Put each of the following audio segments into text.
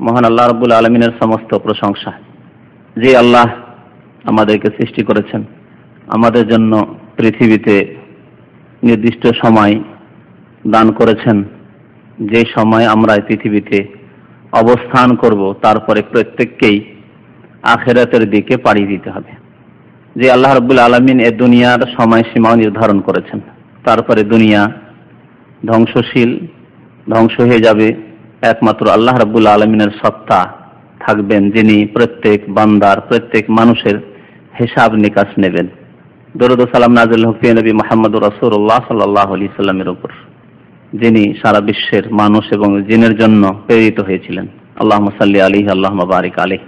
মহান আল্লাহ রবুল আলমিনের সমস্ত প্রশংসা। যে আল্লাহ আমাদেরকে সৃষ্টি করেছেন, আমাদের জন্য পৃথিবীতে নির্দিষ্ট সময় দান করেছেন, যে সময় আমরা পৃথিবীতে অবস্থান করব, তারপরে প্রত্যেককেই আখেরাতের দিকে পাড়ি দিতে হবে। যে আল্লাহ রবুল আলমিন এ দুনিয়ার সময়সীমা নির্ধারণ করেছেন, তারপরে দুনিয়া ধ্বংসশীল, ধ্বংস হয়ে যাবে একমাত্র আল্লাহ রবুল আলমিনের সত্তা থাকবেন, যিনি প্রত্যেক বান্দার, প্রত্যেক মানুষের হিসাব নিকাশ নেবেন। দরুদ সালাম নাজুল হকিয়া নবী মোহাম্মদ রসুল্লাহ সাল্লাহ আলি সাল্লামের উপর, যিনি সারা বিশ্বের মানুষ এবং জিনের জন্য প্রেরিত হয়েছিলেন। আল্লাহ সাল্লি আলী আল্লাহ বারিক আলী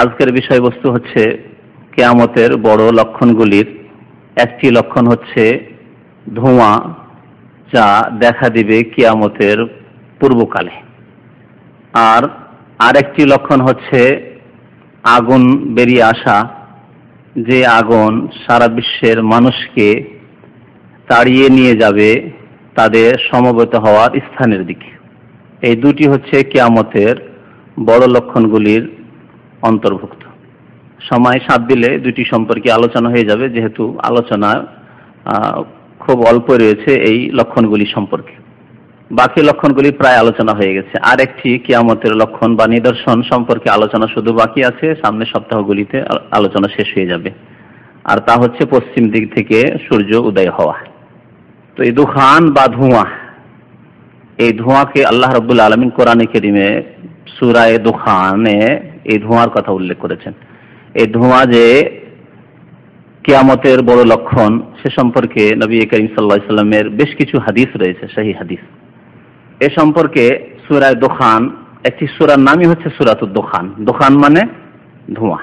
আজকের বিষয়বস্তু হচ্ছে কেয়ামতের বড় লক্ষণগুলির একটি লক্ষণ হচ্ছে ধোঁয়া, যা দেখা দিবে কিয়ামতের পূর্বকালে। আর আরেকটি লক্ষণ হচ্ছে আগুন বেরিয়ে আসা, যে আগুন সারা বিশ্বের মানুষকে তাড়িয়ে নিয়ে যাবে তাদের সমবেত হওয়ার স্থানের দিকে। এই দুটি হচ্ছে কেয়ামতের বড় লক্ষণগুলির অন্তর্ভুক্ত। সময় সাত দিলে দুটি সম্পর্কে আলোচনা হয়ে যাবে, যেহেতু আলোচনা খুব অল্প রয়েছে এই লক্ষণগুলি সম্পর্কে। বাকি লক্ষণগুলি প্রায় আলোচনা হয়ে গেছে। আর একটি কিয়ামতের লক্ষণ বা নিদর্শন সম্পর্কে আলোচনা শুধু বাকি আছে, সামনের সপ্তাহগুলিতে আলোচনা শেষ হয়ে যাবে। আর তা হচ্ছে পশ্চিম দিক থেকে সূর্য উদয় হওয়া। তো এই দুখান বা ধোঁয়া, এই ধোঁয়াকে আল্লাহ রব্বুল আলমিন কোরআনে কেরিমে সুরায় দুখানে এই ধোঁয়ার কথা উল্লেখ করেছেন। এই ধোঁয়া যে কেয়ামতের বড় লক্ষণ, সে সম্পর্কে নবী করিম সাল্লা সাল্লামের বেশ কিছু হাদিস রয়েছে সেই হাদিস। এ সম্পর্কে সুরায় দোখান, একটি সুরার নামই হচ্ছে সুরাতুর দোখান। দোখান মানে ধোঁয়া।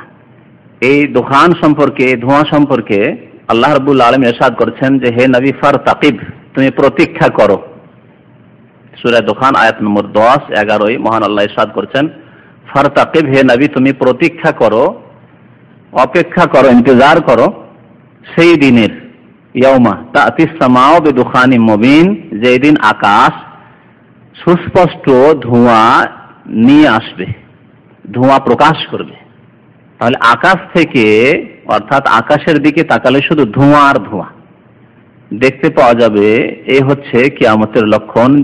এই দোকান সম্পর্কে, ধোঁয়া সম্পর্কে আল্লাহ রবুল আলম এরশাদ করছেন যে, হে নবী ফার তাকিব তুমি প্রতীক্ষা করো। সুরায় দোকান আয়াত নম্বর দশ এগারোই মহান আল্লাহ ইরশাদ করছেন ফার তাকিব হে নবী, তুমি প্রতীক্ষা করো, অপেক্ষা করো, ইন্তজার করো, সেই দিনের ইয়মা তাতিসামাও বেদুখানি মবিন, যেই দিন আকাশ সুস্পষ্ট ধোঁয়া নিয়ে আসবে, ধোঁয়া প্রকাশ করবে। তাহলে আকাশ থেকে, অর্থাৎ আকাশের দিকে তাকালে শুধু ধোঁয়া আর ধোঁয়া। দেখতে পাওয়া যাবে, এ হচ্ছে কিয়ামতের লক্ষণ,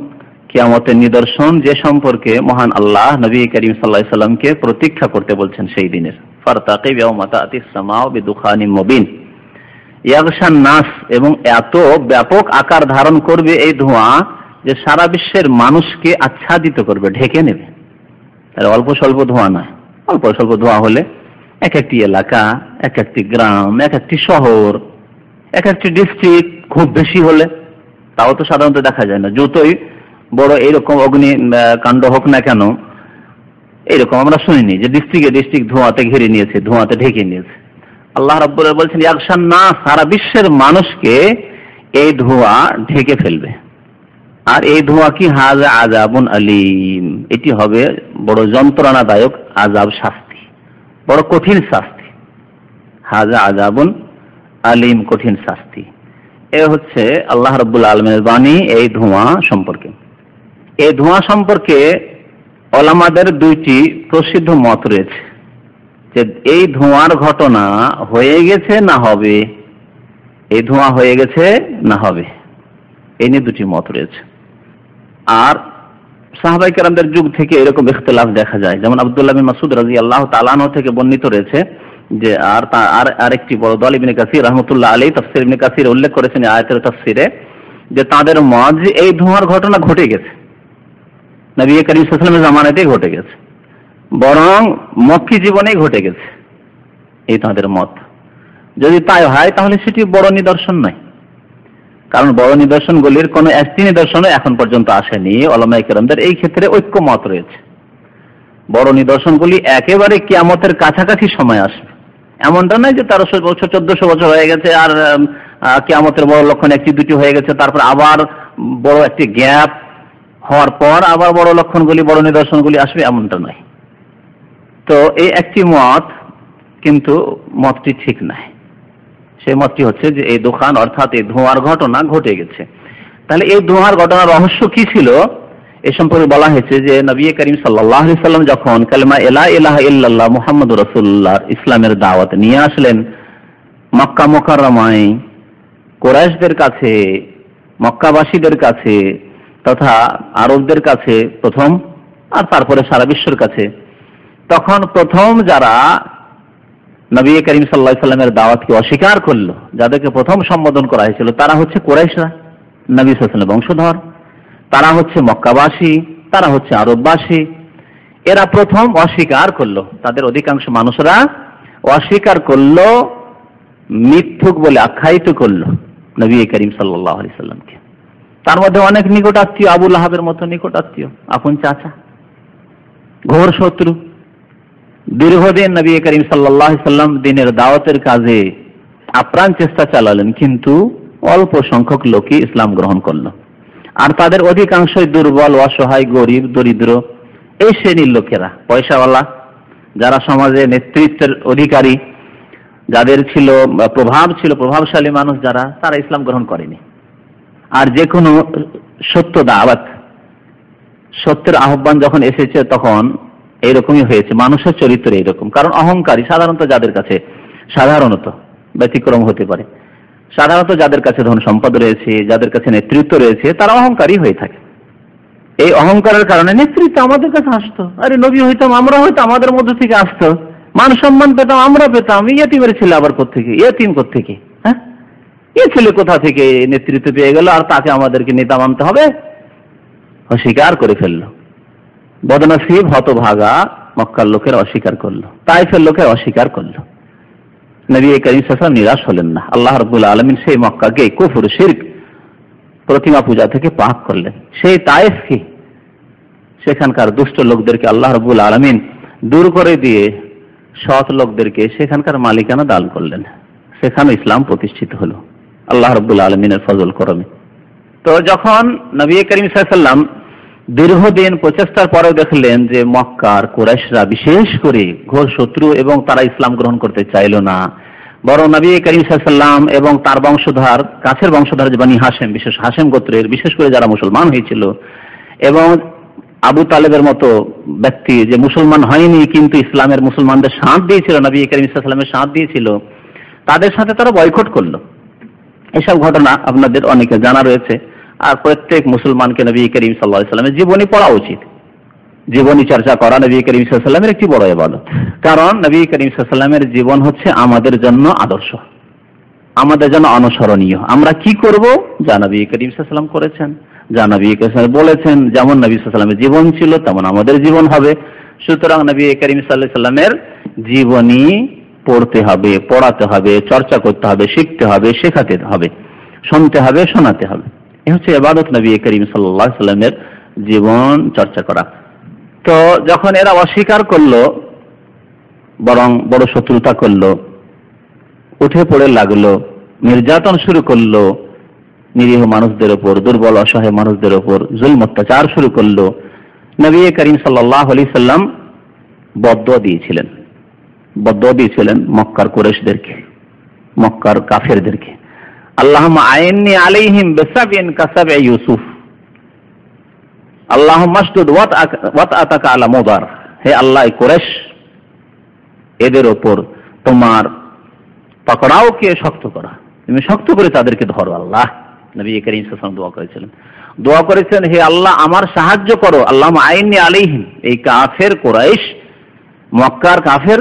কিয়ামতের নিদর্শন, যে সম্পর্কে মহান আল্লাহ নবী করিম সাল্লাহ সাল্লামকে প্রতীক্ষা করতে বলছেন সেই দিনের। বিদুখানি মবিন। নাস এবং এত ব্যাপক আকার ধারণ করবে এই ধোঁয়া যে সারা বিশ্বের মানুষকে আচ্ছাদিত করবে, ঢেকে নেবে। তাহলে অল্প স্বল্প ধোঁয়া নয়। অল্প স্বল্প ধোঁয়া হলে এক একটি এলাকা, এক একটি গ্রাম, এক একটি শহর, এক একটি ডিস্ট্রিক্ট খুব বেশি হলে, তাও তো সাধারণত দেখা যায় না। যতই বড় এইরকম অগ্নি কাণ্ড হোক না কেন, এইরকম আমরা শুনিনি যে ডিস্ট্রিক্টে ডিস্ট্রিক্ট ধোঁয়াতে ঘিরে নিয়েছে, ধোঁয়াতে ঢেকে নিয়েছে। আল্লাহ রাব্বুল বলছেন একসান না সারা বিশ্বের মানুষকে এই ধোঁয়া ঢেকে ফেলবে। আর এই ধোঁয়া কি? হাজ আজাবুন আলিম। এটি হবে বড় যন্ত্রণাদায়ক আজাব শাস্তি, বড় কঠিন শাস্তি। হাজা আজাবুন আলিম কঠিন শাস্তি। এ হচ্ছে আল্লাহ রব্বুল আলমের বাণী এই ধোঁয়া সম্পর্কে। এই ধোঁয়া সম্পর্কে ওলামাদের দুইটি প্রসিদ্ধ মত রয়েছে যে এই ধোঁয়ার ঘটনা হয়ে গেছে না হবে? এই ধোঁয়া হয়ে গেছে না হবে? এ নিয়ে দুটি মত রয়েছে। আর সাহাবাই কেরামদের যুগ থেকে এরকম ইখতলাফ দেখা যায়। যেমন আবদুল্লাহ মাসুদ রাজি আল্লাহ তালানো থেকে বর্ণিত রয়েছে যে আর আর, আরেকটি বড় দল ইবনে কাসির রহমতুল্লাহ আলী তফসির ইবনে কাসির উল্লেখ করেছেন আয়াতের তফসিরে যে তাদের যে এই ধোঁয়ার ঘটনা ঘটে গেছে। নবী করিম সাল্লামের জামানাতেই ঘটে গেছে। বরং মক্কি জীবনেই ঘটে গেছে এই তাদের মত। যদি তাই হয় তাহলে সেটি বড় নিদর্শন নয়। কারণ বড় নিদর্শনগুলির কোনো একটি নিদর্শনও এখন পর্যন্ত আসেনি। ওলামাই কেরামদের এই ক্ষেত্রে ঐক্য মত রয়েছে। বড় নিদর্শনগুলি একেবারে কিয়ামতের কাছাকাছি সময় আসবে। এমনটা নয় যে তেরোশো বছর, চোদ্দশো বছর হয়ে গেছে আর কিয়ামতের বড় লক্ষণ একটি, দুটি হয়ে গেছে, তারপর আবার বড় একটি গ্যাপ হওয়ার পর আবার বড় লক্ষণগুলি, বড় নিদর্শনগুলি আসবে, এমনটা নয়। তো এই একটি মত কিন্তু মতটি ঠিক নয়। সেই মতটি হচ্ছে যে এই দোকান অর্থাৎ এই ধোঁয়ার ঘটনা ঘটে গেছে। তাহলে এই ধোঁয়ার ঘটনার রহস্য কি ছিল? এ সম্পর্কে বলা হয়েছে যে নবী করিম সাল্লাম যখন কালেমা এলা এলাহ ইল্লাল্লাহ মোহাম্মদ রসুল্লাহ ইসলামের দাওয়াত নিয়ে আসলেন মক্কা মোকাররমায়, কোরাইশদের কাছে, মক্কাবাসীদের কাছে তথা আরবদের কাছে প্রথম আর তারপরে সারা বিশ্বের কাছে। তখন প্রথম যারা নবী করিম সাল্লাহ সাল্লামের দাওয়াতকে অস্বীকার করল, যাদেরকে প্রথম সম্বোধন করা হয়েছিল, তারা হচ্ছে কোরাইশরা, নবী সাল্লামের বংশধর। তারা হচ্ছে মক্কাবাসী, তারা হচ্ছে আরববাসী। এরা প্রথম অস্বীকার করল, তাদের অধিকাংশ মানুষরা অস্বীকার করল, মিথ্যুক বলে আখ্যায়িত করল নবী করিম সাল্লাহ সাল্লামকে তার মধ্যে অনেক নিকট আত্মীয় আবুল আহাবের মতো নিকট আত্মীয় আপন চাচা, ঘোর শত্রু। দীর্ঘদিন নবী করিম সাল্লাহ সাল্লাম দিনের দাওয়াতের কাজে আপ্রাণ চেষ্টা চালালেন, কিন্তু অল্প সংখ্যক লোকই ইসলাম গ্রহণ করল। আর তাদের অধিকাংশই দুর্বল, অসহায়, গরিব, দরিদ্র, এই শ্রেণির লোকেরা, পয়সাওয়ালা, যারা সমাজে নেতৃত্বের অধিকারী, যাদের ছিল, প্রভাব ছিল, প্রভাবশালী মানুষ যারা, তারা ইসলাম গ্রহণ করেনি। আর যে কোনো সত্য দাওয়াত, সত্যের আহ্বান যখন এসেছে তখন এইরকমই হয়েছে। মানুষের চরিত্র এইরকম। কারণ অহংকারী সাধারণত যাদের কাছে, সাধারণত ব্যতিক্রম হতে পারে। সাধারণত যাদের কাছে ধন সম্পদ রয়েছে, যাদের কাছে নেতৃত্ব রয়েছে, তারা অহংকারী হয়ে থাকে। এই অহংকারের কারণে নেতৃত্ব আমাদের কাছে আসতো। আরে নবী হইতাম আমরা হয়তো আমাদের মধ্য থেকে আসতো। মান সম্মান পেতাম, আমরা পেতাম, ইয়েতিমের ছেলে আবার কোথেকে ইয়েতিম কোথেকে হ্যাঁ? এ ছেলে কোথা থেকে নেতৃত্ব পেয়ে গেল? আর তাকে আমাদেরকে নেতা মানতে হবে? অস্বীকার করে ফেলল। বদনসিব হতভাগা মক্কার লোকের অস্বীকার করল। তাইফের লোকের অস্বীকার করল। নবী করিম সাল্লাম নিরাশ হলেন না। আল্লাহ রবুল আলমিন সেই মক্কাকে কুফুর, শির্ক, প্রতিমা পূজা থেকে পাক করলেন। সেই তায়েফকে সেখানকার দুষ্ট লোকদেরকে আল্লাহ রবুল আলমিন দূর করে দিয়ে সৎ লোকদেরকে সেখানকার মালিকানা দান করলেন। সেখানে ইসলাম প্রতিষ্ঠিত হলো। আল্লাহ রবুল আলমিনের ফজল করমে। তো যখন নবী করিম সাল্লাম দীর্ঘদিন প্রচেষ্টার পরেও দেখলেন যে মক্কার কুরাইশরা বিশেষ করে ঘোর শত্রু এবং তারা ইসলাম গ্রহণ করতে চাইল না। বড় নবী করিম সাল্লাম এবং তার বংশধর, কাছের বংশধর যে বানি হাসেম বিশেষ হাসেম গোত্রের, বিশেষ করে যারা মুসলমান হয়েছিল এবং আবু তালেবের মতো ব্যক্তি যে মুসলমান হয়নি কিন্তু ইসলামের মুসলমানদের সাঁত দিয়েছিল, নবী করিম সাল্লামের সাঁত দিয়েছিল, তাদের সাথে তারা বয়কট করল। এসব ঘটনা আপনাদের অনেকে জানা রয়েছে। আর প্রত্যেক মুসলমানকে নবী করিম সাল্লাহ সাল্লামের জীবনী পড়া উচিত। জীবনী চর্চা করা নবী করিম সাল্লামের একটি বড় এবাদত কারণ নবী করিম সাল্লামের জীবন হচ্ছে আমাদের জন্য আদর্শ। আমাদের জন্য অনুসরণীয়। আমরা কি করব? যা নবী করিম সাল্লাম করেছেন। যা নবী বলেছেন, যেমন নবী সাল্লামের জীবন ছিল, তেমন আমাদের জীবন হবে। সুতরাং নবী করিম সাল্লাহ সাল্লামের জীবনী পড়তে হবে, পড়াতে হবে, চর্চা করতে হবে, শিখতে হবে, শেখাতে হবে, শুনতে হবে, শোনাতে হবে। এ হচ্ছে এবাদত নবী করিম সাল্লাহ সাল্লামের জীবন চর্চা করা। তো যখন এরা অস্বীকার করল, বরং বড় শত্রুতা করল, উঠে পড়ে লাগল, নির্যাতন শুরু করল, নিরীহ মানুষদের ওপর, দুর্বল, অসহায় মানুষদের ওপর জুল অত্যাচার শুরু করল, নবী করিম সাল্লাহ আলি সাল্লাম বদ্ধ দিয়েছিলেন। বদ্ধ দিয়েছিলেন মক্কার কুরেশদেরকে মক্কার কাফেরদেরকে। আল্লাহ আইননি আলাইহিম বেসাবিন কাসাবে ইউসুফ। আল্লাহ মাসদুদ ওয়াত আতাকা আলা মোদার। হে আল্লাহ কোরেশ এদের ওপর তোমার পাকড়াওকে শক্ত করা? তুমি শক্ত করে তাদেরকে ধরো, আল্লাহ। নবী করিম সাল্লাম দোয়া করেছিলেন। দোয়া করেছেন, হে আল্লাহ, আমার সাহায্য করো। আল্লাহ আইননি আলাইহিম, এই কাফের কোরাইশ, মক্কার কাফের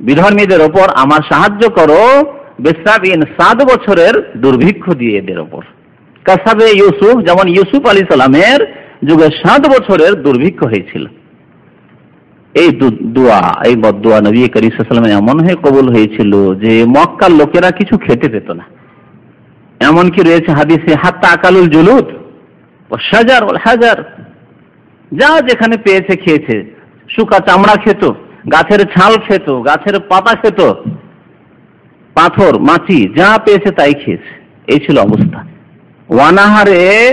বিধর্মীদের ওপর আমার সাহায্য করো। বেসাবিন সাত বছরের দুর্ভিক্ষ দিয়ে এদের ওপর। কাসাবে ইউসুফ, যেমন ইউসুফ আলী সালামের যুগে সাত বছরের দুর্ভিক্ষ হয়েছিল। এই দোয়া, এই বদুয়া নবী করিমের এমন হয়ে কবুল হয়েছিল যে মক্কার লোকেরা কিছু খেতে পেত না। এমনকি রয়েছে হাদিসে, হাত্তা আকালুল জুলুদ হাজার হাজার। যা যেখানে পেয়েছে খেয়েছে। শুকা চামড়া খেত, গাছের ছাল খেত, গাছের পাতা খেত। পাথর মাছি যা পেয়েছে তাই খেয়েছে। এই ছিল অবস্থা। ওয়ানাহারে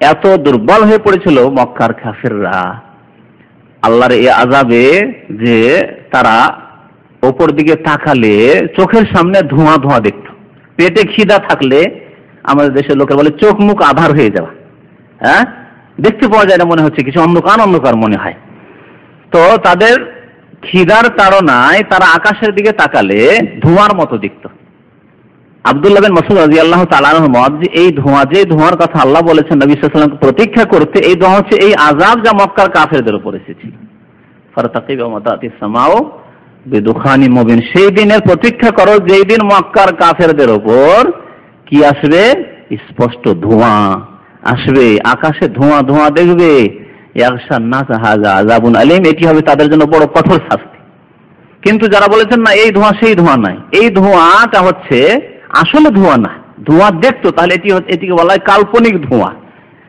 এত দুর্বল হয়ে পড়েছিল মক্কার খাফেররা আল্লাহর এ আজাবে যে তারা ওপর দিকে তাকালে চোখের সামনে ধোঁয়া ধোঁয়া দেখত। পেটে খিদা থাকলে আমাদের দেশের লোকের বলে চোখ মুখ আধার হয়ে যাওয়া। হ্যাঁ? দেখতে পাওয়া যায় না মনে হচ্ছে, কিছু অন্ধকার অন্ধকার মনে হয়। তো তাদের খিদার তাড়নায় তারা আকাশের দিকে তাকালে ধোঁয়ার মতো দেখত। আবদুল্লাহ মাসুদ রাজি আল্লাহ তালার যে এই ধোঁয়া, যে ধোঁয়ার কথা আল্লাহ বলেছেন নবী সাল্লামকে প্রতীক্ষা করতে, এই ধোঁয়া হচ্ছে এই আজাব যা মক্কার কাফেরদের উপর এসেছিল। ফারতাকিব মাতাতি সামাও সেই দিনের প্রতীক্ষা করো যেই দিন মক্কার কাফেরদের উপর কি আসবে? স্পষ্ট ধোঁয়া আসবে, আকাশে ধোঁয়া ধোঁয়া দেখবে আলিম, এটি হবে তাদের জন্য বড় কঠোর শাস্তি। কিন্তু যারা বলেছেন, না, এই ধোঁয়া, সেই ধোঁয়া নাই। এই ধোঁয়াটা হচ্ছে আসলে ধোঁয়া না। ধোঁয়া দেখতো, তাহলে এটি এটিকে বলা হয় কাল্পনিক ধোঁয়া।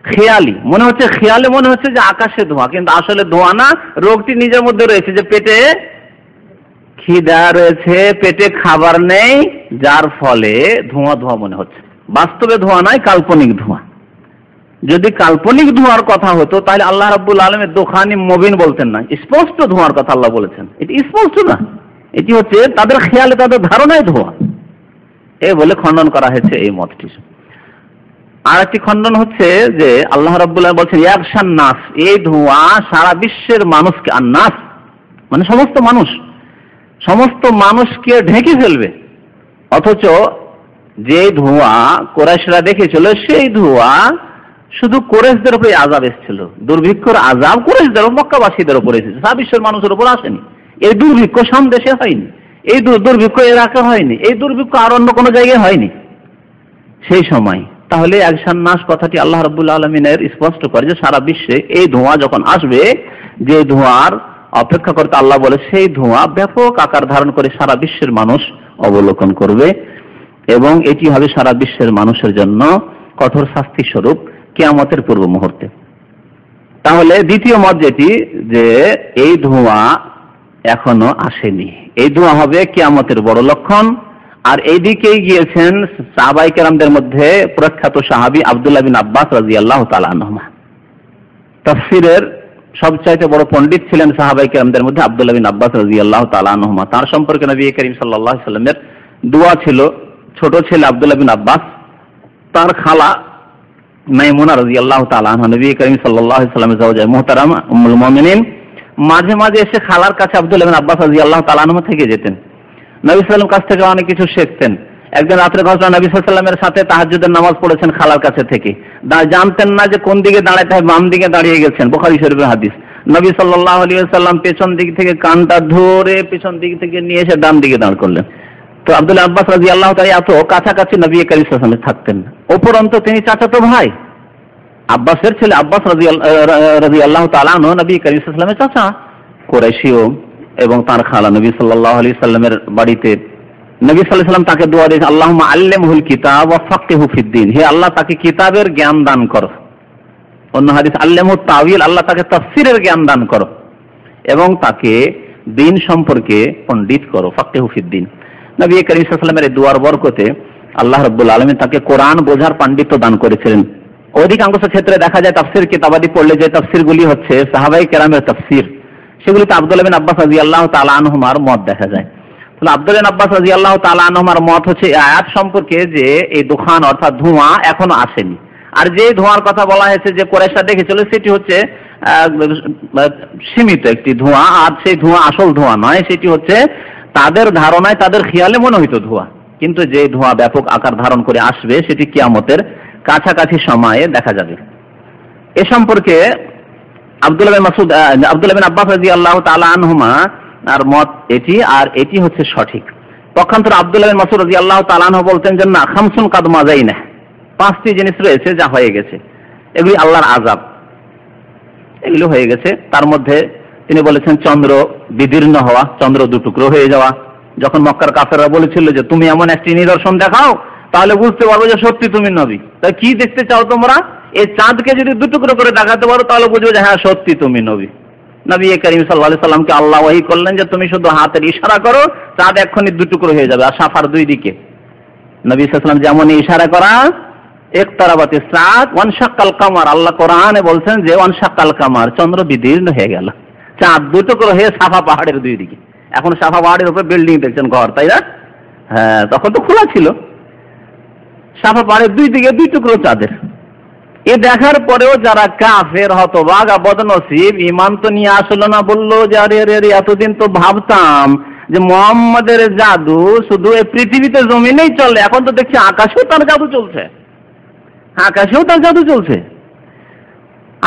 খেয়ালি, মনে হচ্ছে খেয়ালে, মনে হচ্ছে যে আকাশে ধোঁয়া, কিন্তু আসলে ধোঁয়া না। রোগটি নিজের মধ্যে রয়েছে যে পেটে খিদা রয়েছে, পেটে খাবার নেই, যার ফলে ধোঁয়া ধোঁয়া মনে হচ্ছে। বাস্তবে ধোঁয়া নয় কাল্পনিক ধোঁয়া। যদি কাল্পনিক ধোঁয়ার কথা হতো, তাহলে আল্লাহ রাব্বুল আলমের দোকানি মবিন বলতেন না। স্পষ্ট ধোঁয়ার কথা আল্লাহ বলেছেন। এটি স্পষ্ট না। এটি হচ্ছে তাদের খেয়ালে, তাদের ধারণায় ধোঁয়া। এ বলে খণ্ডন করা হয়েছে এই মতটি। আর একটি খণ্ডন হচ্ছে যে আল্লাহ রাব্বুল্লাহ বলছেন ইয়াকশান নাস। এই ধোঁয়া সারা বিশ্বের মানুষকে, আর নাস মানে সমস্ত মানুষ, সমস্ত মানুষকে ঢেকে ফেলবে। অথচ যে ধোঁয়া কোরাইশরা দেখেছিল সেই ধোঁয়া শুধু কোরেশদের উপরে আজাব এসেছিল। দুর্ভিক্ষর আজাব কোরেশদের মক্কাবাসীদের উপরে এসেছে। সারা বিশ্বের মানুষের উপর আসেনি। এই দুর্ভিক্ষ দেশে হয়নি। এই দুর্ভিক্ষ এলাকা হয়নি। এই দুর্ভিক্ষ আর অন্য কোনো জায়গায় হয়নি। সেই সময়। তাহলে একশান নাশ কথাটি আল্লাহ রবুল্লা আলমিনের স্পষ্ট করে যে সারা বিশ্বে এই ধোঁয়া যখন আসবে, যে ধোঁয়ার অপেক্ষা করতে আল্লাহ বলে, সেই ধোঁয়া ব্যাপক আকার ধারণ করে সারা বিশ্বের মানুষ অবলোকন করবে। এবং এটি হবে সারা বিশ্বের মানুষের জন্য কঠোর শাস্তি স্বরূপ কেয়ামতের পূর্ব মুহূর্তে তাহলে দ্বিতীয় মত যেটি, যে এই ধোঁয়া এখনও আসেনি। এই ধোঁয়া হবে কেয়ামতের বড় লক্ষণ। আর এইদিকেই গিয়েছেন সাহাবাই কেরামদের মধ্যে প্রখ্যাত সাহাবি আবদুল্লাহ বিন আব্বাস রাজি আল্লাহ তালানহমা তফসিরের সবচাইতে বড় পণ্ডিত ছিলেন সাহাবাই কেরামদের মধ্যে আবদুল্লাহ বিন আব্বাস রাজি আল্লাহ তালানহমা তার সম্পর্কে নবী করিম সাল্লাহ সাল্লামের দোয়া ছিল, ছোট ছেলে আবদুল্লাহ বিন আব্বাস, তার খালা মাইমুনা রাজি আল্লাহ তালাহ নবী করিম সাল্লাহ সাল্লামের জাওজায় মোহতারাম, উম্মুল মমিনিন, মাঝে মাঝে এসে খালার কাছে আবদুল্লাহ বিন আব্বাস রাজি আল্লাহ তালানহ থেকে যেতেন। নবী সাল্লাম কাছ থেকে অনেক কিছু শিখতেন। একদিন রাত্রে ঘটনা, নবী সাল্লামের সাথে তাহাজুদের নামাজ পড়েছেন খালার কাছে থেকে। জানতেন না যে কোন দিকে দাঁড়াতে হয়, বাম দিকে দাঁড়িয়ে গেছেন, বোখারি শরীফের হাদিস। নবী সাল্লাহ আলী সাল্লাম পেছন দিক থেকে কানটা ধরে পেছন দিক থেকে নিয়ে এসে ডান দিকে দাঁড় করলেন। তো আব্দুল্লাহ আব্বাস রাজি আল্লাহ তাই এত কাছাকাছি নবী কারিমের থাকতেন। ওপরন্ত তিনি চাচাতো ভাই, আব্বাসের ছেলে আব্বাস রাজি আল্লাহ তালানো নবী কারিমের চাচা, কোরাইশিও এবং তার খালা নবী সাল্লাহ আলি সাল্লামের বাড়িতে নবী সাল্লাহ সাল্লাম তাকে দোয়া দিয়েছে আল্লাহ আল্লেমহুল কিতাব ও ফাক্কে হুফিদ্দিন হে আল্লাহ, তাকে কিতাবের জ্ঞান দান করো। অন্য হাদিস আল্লেম তাবিল আল্লাহ তাকে তফসিরের জ্ঞান দান করো এবং তাকে দিন সম্পর্কে পণ্ডিত করো। ফাক্কে হুফিদ্দিন নবী করিম দুয়ার বরকতে আল্লাহ রব্বুল আলমী তাকে কোরআন বোঝার পাণ্ডিত্য দান করেছিলেন। অধিকাংশ ক্ষেত্রে দেখা যায় তাফসির কিতাবাদি পড়লে যে তফসিরগুলি হচ্ছে সাহাবাই কেরামের তফসির, সেগুলিতে আব্দুল বিন আব্বাস রাজি আল্লাহ তালানহমার মত দেখা যায়। তাহলে আব্দুল আব্বাস রাজি আল্লাহ তালানহমার মত হচ্ছে আয়াত সম্পর্কে যে এই দোকান অর্থাৎ ধোঁয়া এখনও আসেনি। আর যে ধোঁয়ার কথা বলা হয়েছে যে কোরেশা দেখেছিল, সেটি হচ্ছে সীমিত একটি ধোঁয়া, আর সেই ধোঁয়া আসল ধোঁয়া নয়, সেটি হচ্ছে তাদের ধারণায় তাদের খেয়ালে মনে হইতো ধোঁয়া। কিন্তু যে ধোঁয়া ব্যাপক আকার ধারণ করে আসবে, সেটি কিয়ামতের কাছাকাছি সময়ে দেখা যাবে। এ সম্পর্কে আব্দুল্লাহ মাসুদ আব্দুল্লাহ আব্বাস আল্লাহ আনহুমা আর মত এটি, আর এটি হচ্ছে সঠিক। পক্ষান্তর আব্দুল্লাহ মাসুদ রাজি আল্লাহ তালানহ বলতেন যে, না, খামসুন কাদ যাই না পাঁচটি জিনিস রয়েছে যা হয়ে গেছে। এগুলি আল্লাহর আজাব এগুলো হয়ে গেছে। তার মধ্যে তিনি বলেছেন, চন্দ্র বিদীর্ণ হওয়া, চন্দ্র দুটুকরো হয়ে যাওয়া। যখন মক্কার কাফেররা বলেছিল যে, তুমি এমন একটি নিদর্শন দেখাও, তাহলে বুঝতে পারব যে সত্যি তুমি নবী। তা কি দেখতে চাও তোমরা? এই চাঁদকে যদি দুটুকরো করে দেখাতে পারো, তাহলে বুঝব যে হ্যাঁ সত্যি তুমি নবী। নবী করিম সাল্লাহ সাল্লামকে আল্লাহ ওয়াহি করলেন যে, তুমি শুধু হাতের ইশারা করো, চাঁদ এক্ষুনি দুটুকরো হয়ে যাবে। আর সাফার দুই দিকে। নবী সাল্লাম যেমন ইশারা করা, একতারাবাতি চাঁদ ওয়ানশাক্কাল কামার। আল্লাহ কোরআনে বলছেন যে, ওয়ানশাক্কাল কামার, চন্দ্র বিদীর্ণ হয়ে গেল। চাঁদ দুটুকরো হয়ে সাফা পাহাড়ের দুই দিকে এখন সাফা পাহাড়ের উপরে বিল্ডিং দেখছেন ঘর, তাই না? হ্যাঁ তখন তো খোলা ছিল। সাফা পাহাড়ের দুই দিকে দুই টুকরো চাঁদের। এ দেখার পরেও যারা কাফের হতবাগা বদনসিব ইমান তো নিয়ে আসলো না, বলল যে আরে আরে, এতদিন তো ভাবতাম যে মোহাম্মদের জাদু শুধু এই পৃথিবীতে জমিনেই চলে। এখন তো দেখছি আকাশেও তার জাদু চলছে। আকাশেও তার জাদু চলছে।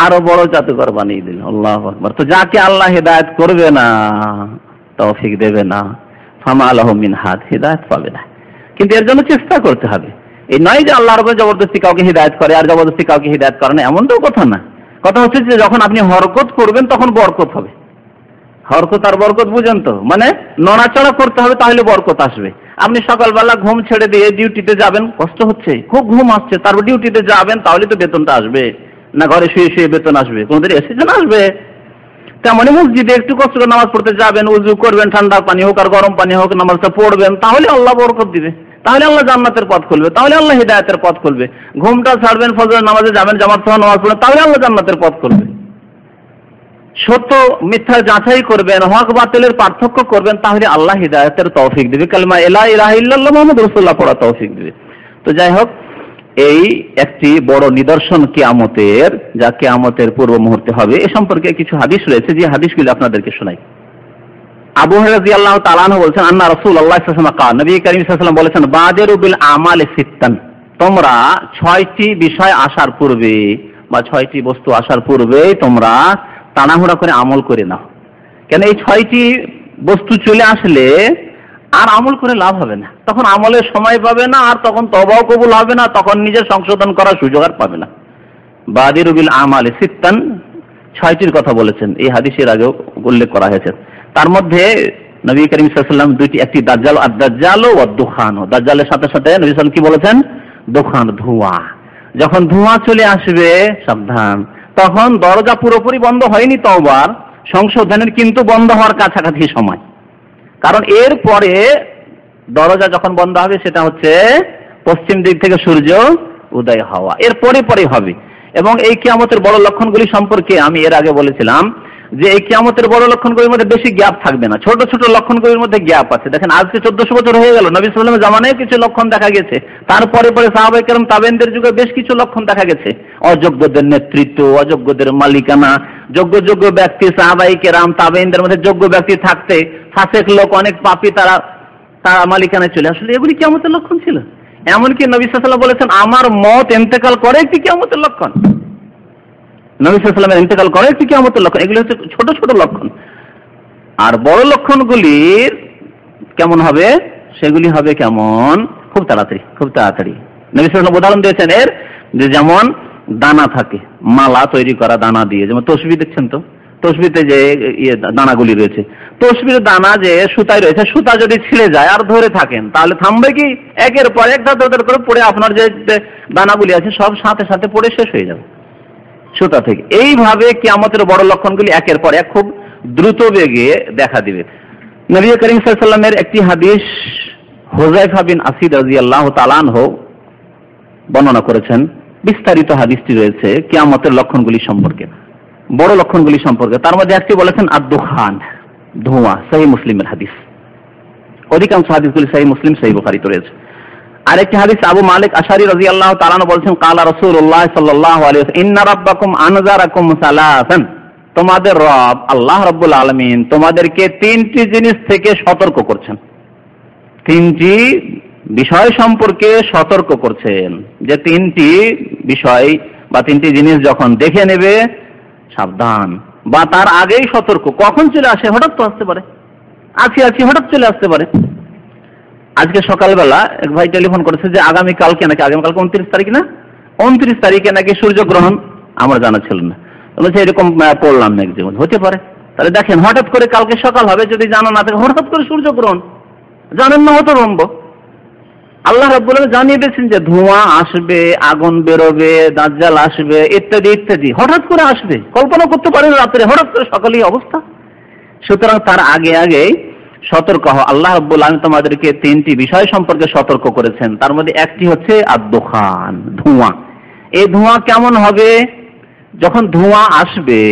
আরও বড় জাদুঘর বানিয়ে দিল। আল্লাহ তো যাকে আল্লাহ হেদায়ত করবে না, তৌফিক দেবে না। ফামা আলহ মিন হাত হেদায়ত পাবে না। কিন্তু এর জন্য চেষ্টা করতে হবে। এই নয় যে আল্লাহর উপরে জবরদস্তি কাউকে হিদায়ত করে আর জবরদস্তি কাউকে হিদায়ত করে না, এমনটাও কথা না। কথা হচ্ছে যে যখন আপনি হরকত করবেন, তখন বরকত হবে। হরকত আর বরকত বুঝেন তো? মানে নড়াচড়া করতে হবে, তাহলে বরকত আসবে। আপনি সকালবেলা ঘুম ছেড়ে দিয়ে ডিউটিতে যাবেন, কষ্ট হচ্ছে। খুব ঘুম আসছে, তারপর ডিউটিতে যাবেন, তাহলে তো বেতনটা আসবে। না ঘরে শুয়ে শুয়ে বেতন আসবে? কোনদিন এসেছে না আসবে? তেমনই মসজিদে একটু কষ্ট করে নামাজ পড়তে যাবেন, উজু করবেন, ঠান্ডা পানি হোক আর গরম পানি হোক, নামাজটা পড়বেন, তাহলে আল্লাহ বরকত দিবে। তাহলে আল্লাহ জান্নাতের পথ খুলবে, তাহলে আল্লাহ হৃদায়তের পথ খুলবে। ঘুমটা ছাড়বেন ফজর নামাজে যাবেন, জামাত সহ নামাজ পড়বেন, তাহলে আল্লাহ জান্নাতের পথ খুলবে। সত্য মিথ্যা যাচাই করবেন, হক বাতিলের পার্থক্য করবেন, তাহলে আল্লাহ হৃদায়তের তৌফিক দিবে। কালমা এলা ইলাহা ইল্লাল্লাহ মুহাম্মদ রাসূলুল্লাহ পড়া তৌফিক দিবে। তো যাই হোক এই একটি বড় নিদর্শন কিয়ামতের, যা কিয়ামতের পূর্ব মুহূর্তে হবে, এ সম্পর্কে কিছু হাদিস রয়েছে, যে হাদিসগুলো আপনাদেরকে শোনাই। আবু রাজি আল্লাহ তালান বলছেন, আন্না রসুল আল্লাহ নবী করিম বলেছেন বাদের বিল আমাল সিত্তান। তোমরা ছয়টি বিষয় আসার পূর্বে বা ছয়টি বস্তু আসার পূর্বে তোমরা তাড়াহুড়া করে আমল করে নাও। কেন এই ছয়টি বস্তু চলে আসলে আর আমল করে লাভ হবে না। তখন আমলের সময় পাবে না, আর তখন তবাও কবুল হবে না, তখন নিজের সংশোধন করার সুযোগ আর পাবে না। বাদির বিল আমাল সিত্তান, ছয়টির কথা বলেছেন, এই হাদিসের আগেও উল্লেখ করা হয়েছে। তার মধ্যে নবী করিম সাল্লাম দুইটি, একটি দাজ্জাল, আর দাজ্জাল ও দুখান। দাজ্জালের সাথে সাথে নবী সাল্লাম কি বলেছেন? দোকান ধোঁয়া। যখন ধোঁয়া চলে আসবে, সাবধান। তখন দরজা পুরোপুরি বন্ধ হয়নি তওবার, সংশোধনের কিন্তু বন্ধ হওয়ার কাছাকাছি সময়। কারণ এর পরে দরজা যখন বন্ধ হবে, সেটা হচ্ছে পশ্চিম দিক থেকে সূর্য উদয় হওয়া। এর পরে পরে হবে। এবং এই কিয়ামতের বড় লক্ষণগুলি সম্পর্কে আমি এর আগে বলেছিলাম যে এই কিয়ামতের বড় লক্ষণগুলির মধ্যে বেশি গ্যাপ থাকবে না। ছোট ছোট লক্ষণগুলির মধ্যে গ্যাপ আছে। দেখেন, আজকে চোদ্দশো বছর হয়ে গেল, নবী সাল্লামের জামানায় কিছু লক্ষণ দেখা গেছে। তারপরে পরে সাহাবাই কেরম তাবেনদের যুগে বেশ কিছু লক্ষণ দেখা গেছে। অযোগ্যদের নেতৃত্ব, অযোগ্যদের মালিকানা যোগ্য যোগ্য ব্যক্তি সাহাবাই কেরাম তাবেনদের মধ্যে যোগ্য ব্যক্তি থাকতে ফাঁসেক লোক, অনেক পাপি তারা তারা মালিকানায় চলে আসলে। এগুলি কেমতের লক্ষণ ছিল। এমনকি নবী সাল্লাম বলেছেন, আমার মত এন্তেকাল করে একটি কেমতের লক্ষণ। নবী সাল্লামের ইন্তেকাল করে একটি কেমতের লক্ষণ। এগুলি হচ্ছে ছোট ছোট লক্ষণ। আর বড় লক্ষণগুলির কেমন হবে? সেগুলি হবে কেমন? খুব তাড়াতাড়ি খুব তাড়াতাড়ি। নবী সাল্লাম উদাহরণ দিয়েছেন এর, যে যেমন দানা থাকে, মালা তৈরি করা দানা দিয়ে, যেমন তসবি দেখছেন তো? তসবিতে যে ইয়ে দানাগুলি রয়েছে। তসবির দানা যে সুতায় রয়েছে, সুতা যদি ছিঁড়ে যায় আর ধরে থাকেন, তাহলে থামবে কি? একের পর এক ধার করে পড়ে আপনার যে দানাগুলি আছে, সব সাথে সাথে পড়ে শেষ হয়ে যাবে। সুতা থেকে। এইভাবে কিয়ামতের বড় লক্ষণগুলি একের পর এক খুব দ্রুত বেগে দেখা দিবে। নবী করিম সাল্লামের একটি হাদিস হোজাইফা বিন আসিদ রাজি আল্লাহ তালান হোক বর্ণনা করেছেন। বিস্তারিত হাদিসটি রয়েছে কিয়ামতের লক্ষণগুলি সম্পর্কে। বড় লক্ষণগুলি সম্পর্কে। তার মধ্যে একটি বলেছেন আদুখান, ধোঁয়া, সহি মুসলিমের হাদিস। অধিকাংশ হাদিসগুলি সহি মুসলিম, সহি বুখারিতে রয়েছে। আরেকটি হাদিস আবু মালিক আশারি রাজি আল্লাহ তালানো বলছেন, কালা সাল্লাহ আনজারাকুম সালাসান। তোমাদের রব আল্লাহ রব্বুল আলমিন তোমাদেরকে তিনটি জিনিস থেকে সতর্ক করছেন। তিনটি বিষয় সম্পর্কে সতর্ক করছেন। যে তিনটি বিষয় বা তিনটি জিনিস যখন দেখে নেবে, সাবধান। বা তার আগেই সতর্ক। কখন চলে আসে? হঠাৎ তো আসতে পারে। আছি আছি, হঠাৎ চলে আসতে পারে। আজকে সকালবেলা এক ভাই টেলিফোন করেছে যে, আগামী কালকে নাকি আগামীকালকে উনত্রিশ তারিখ না? উনত্রিশ তারিখে নাকি সূর্যগ্রহণ? আমার জানা ছিল না। বলছে, এরকম পড়লাম না একজন হতে পারে। তাহলে দেখেন, হঠাৎ করে কালকে সকাল হবে, যদি জানা না থাকে, হঠাৎ করে সূর্যগ্রহণ। জানেন না হতো রম্ব আল্লাহ রাব্বুল জানিয়ে দিয়েছেন যে ধোঁয়া আসবে, আগুন বেরোবে, দাজ্জাল আসবে, ইত্যাদি ইত্যাদি। হঠাৎ করে আসবে। কল্পনা করতে পারেন রাত্রে হঠাৎ করে সকালেই অবস্থা। সুতরাং তার আগে আগেই সতর্ক হও। আল্লাহ রব্বুল আলম তোমাদেরকে তিনটি বিষয় সম্পর্কে সতর্ক করেছেন। তার মধ্যে একটি হচ্ছে আদোখান, ধোঁয়া। এই ধোঁয়া কেমন হবে? যখন ধোঁয়া আসবে,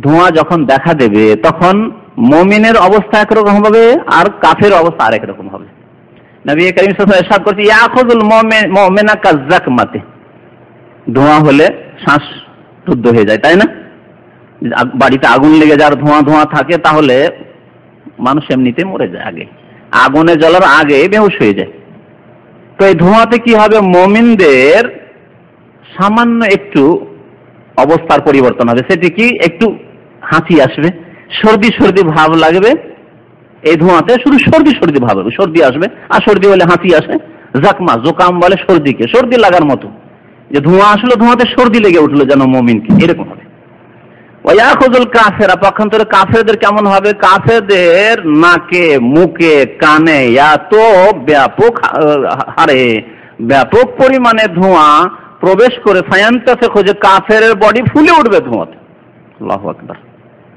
ধোঁয়া যখন দেখা দেবে, তখন মমিনের অবস্থা একরকম হবে আর কাফের অবস্থা আরেক রকম হবে। নবী করিম এরশাদ করছে ইয়াখুজুল মুমিনা কাজ্জাকমাতে ধোঁয়া হলে শ্বাস রুদ্ধ হয়ে যায়, তাই না? বাড়িতে আগুন লেগে যার ধোঁয়া ধোঁয়া থাকে, তাহলে মানুষ এমনিতে মরে যায় আগে। আগুনে জ্বলার আগে বেহুশ হয়ে যায়। তো এই ধোঁয়াতে কি হবে? মমিনদের সামান্য একটু অবস্থার পরিবর্তন হবে। সেটি কি? একটু হাঁচি আসবে, সর্দি সর্দি ভাব লাগবে এই ধোঁয়াতে শুধু সর্দি সর্দি ভাব সর্দি আসবে, আর সর্দি হলে হাঁচি আসে। জাকমা, জোকাম বলে সর্দিকে, সর্দি লাগার মতো। যে ধোঁয়া আসলো, ধোঁয়াতে সর্দি লেগে উঠল যেন মমিনকে, এরকম হবে। ওয়াখুজুল কাফেরা, পক্ষান্তরে কাফেরদের কেমন হবে? কাফেরদের নাকে, মুখে, কানে এত ব্যাপক হারে। ব্যাপক পরিমাণে ধোঁয়া প্রবেশ করে, ফায়ান্তাসে খোঁজে কাফের বডি ফুলে উঠবে ধোঁয়াতে। আল্লাহ আকবার।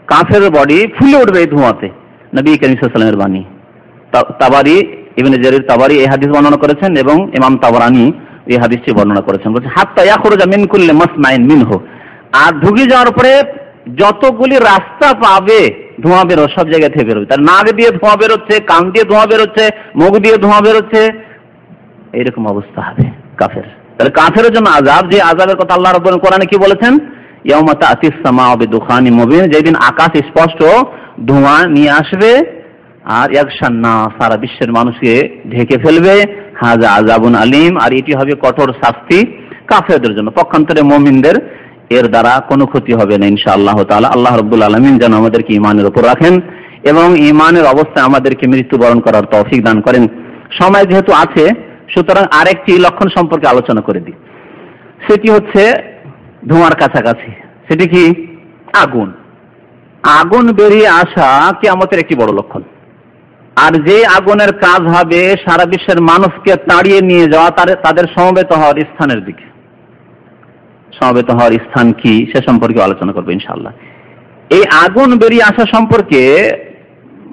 কাফের বডি ফুলে উঠবে এই ধোঁয়াতে। নবী করিম বাণী। তাবারি, ইবনে জারির তাবারি এই হাদিস বর্ণনা করেছেন এবং ইমাম তাবারানি এই হাদিসটি বর্ণনা করেছেন। বলছে, হাত্তা ইয়াখরুজা মিন কুল্লি মাসমাইন মিনহু। আর ঢুকে যাওয়ার পরে যতগুলি রাস্তা পাবে, ধোঁয়া বেরো সব জায়গা থেকে বেরোবে। তার নাক দিয়ে ধোঁয়া বেরোচ্ছে, কান দিয়ে ধোঁয়া বেরোচ্ছে, মুখ দিয়ে ধোঁয়া বেরোচ্ছে। এইরকম অবস্থা হবে কাফের। তাহলে কাফের জন্য আজাব যে আজাবের কথা আল্লাহ রব্বুল কোরআনে কি বলেছেন? ইয়ামাতা আতিস সামা দুখানি মুবিন, যেদিন আকাশ স্পষ্ট ধোঁয়া নিয়ে আসবে আর একসান্না সারা বিশ্বের মানুষকে ঢেকে ফেলবে। হাজা আজাবুন আলিম, আর এটি হবে কঠোর শাস্তি কাফেরদের জন্য। পক্ষান্তরে মমিনদের এর দ্বারা কোনো ক্ষতি হবে না ইনশা আল্লাহ তালা আল্লাহ রব্বুল আলমিন যেন আমাদেরকে ইমানের উপর রাখেন এবং ইমানের অবস্থায় আমাদেরকে মৃত্যুবরণ করার তৌফিক দান করেন। সময় যেহেতু আছে, সুতরাং আরেকটি লক্ষণ সম্পর্কে আলোচনা করে দিই। সেটি হচ্ছে ধোঁয়ার কাছাকাছি। সেটি কি? আগুন। আগুন বেরিয়ে আসা কেয়ামতের একটি বড় লক্ষণ। আর যে আগুনের কাজ হবে, সারা বিশ্বের মানুষকে তাড়িয়ে নিয়ে যাওয়া তাদের সমবেত হওয়ার স্থানের দিকে। সমবেত হওয়ার স্থান কি? সে সম্পর্কে আলোচনা করব ইনশাল্লাহ এই আগুন বেরিয়ে আসা সম্পর্কে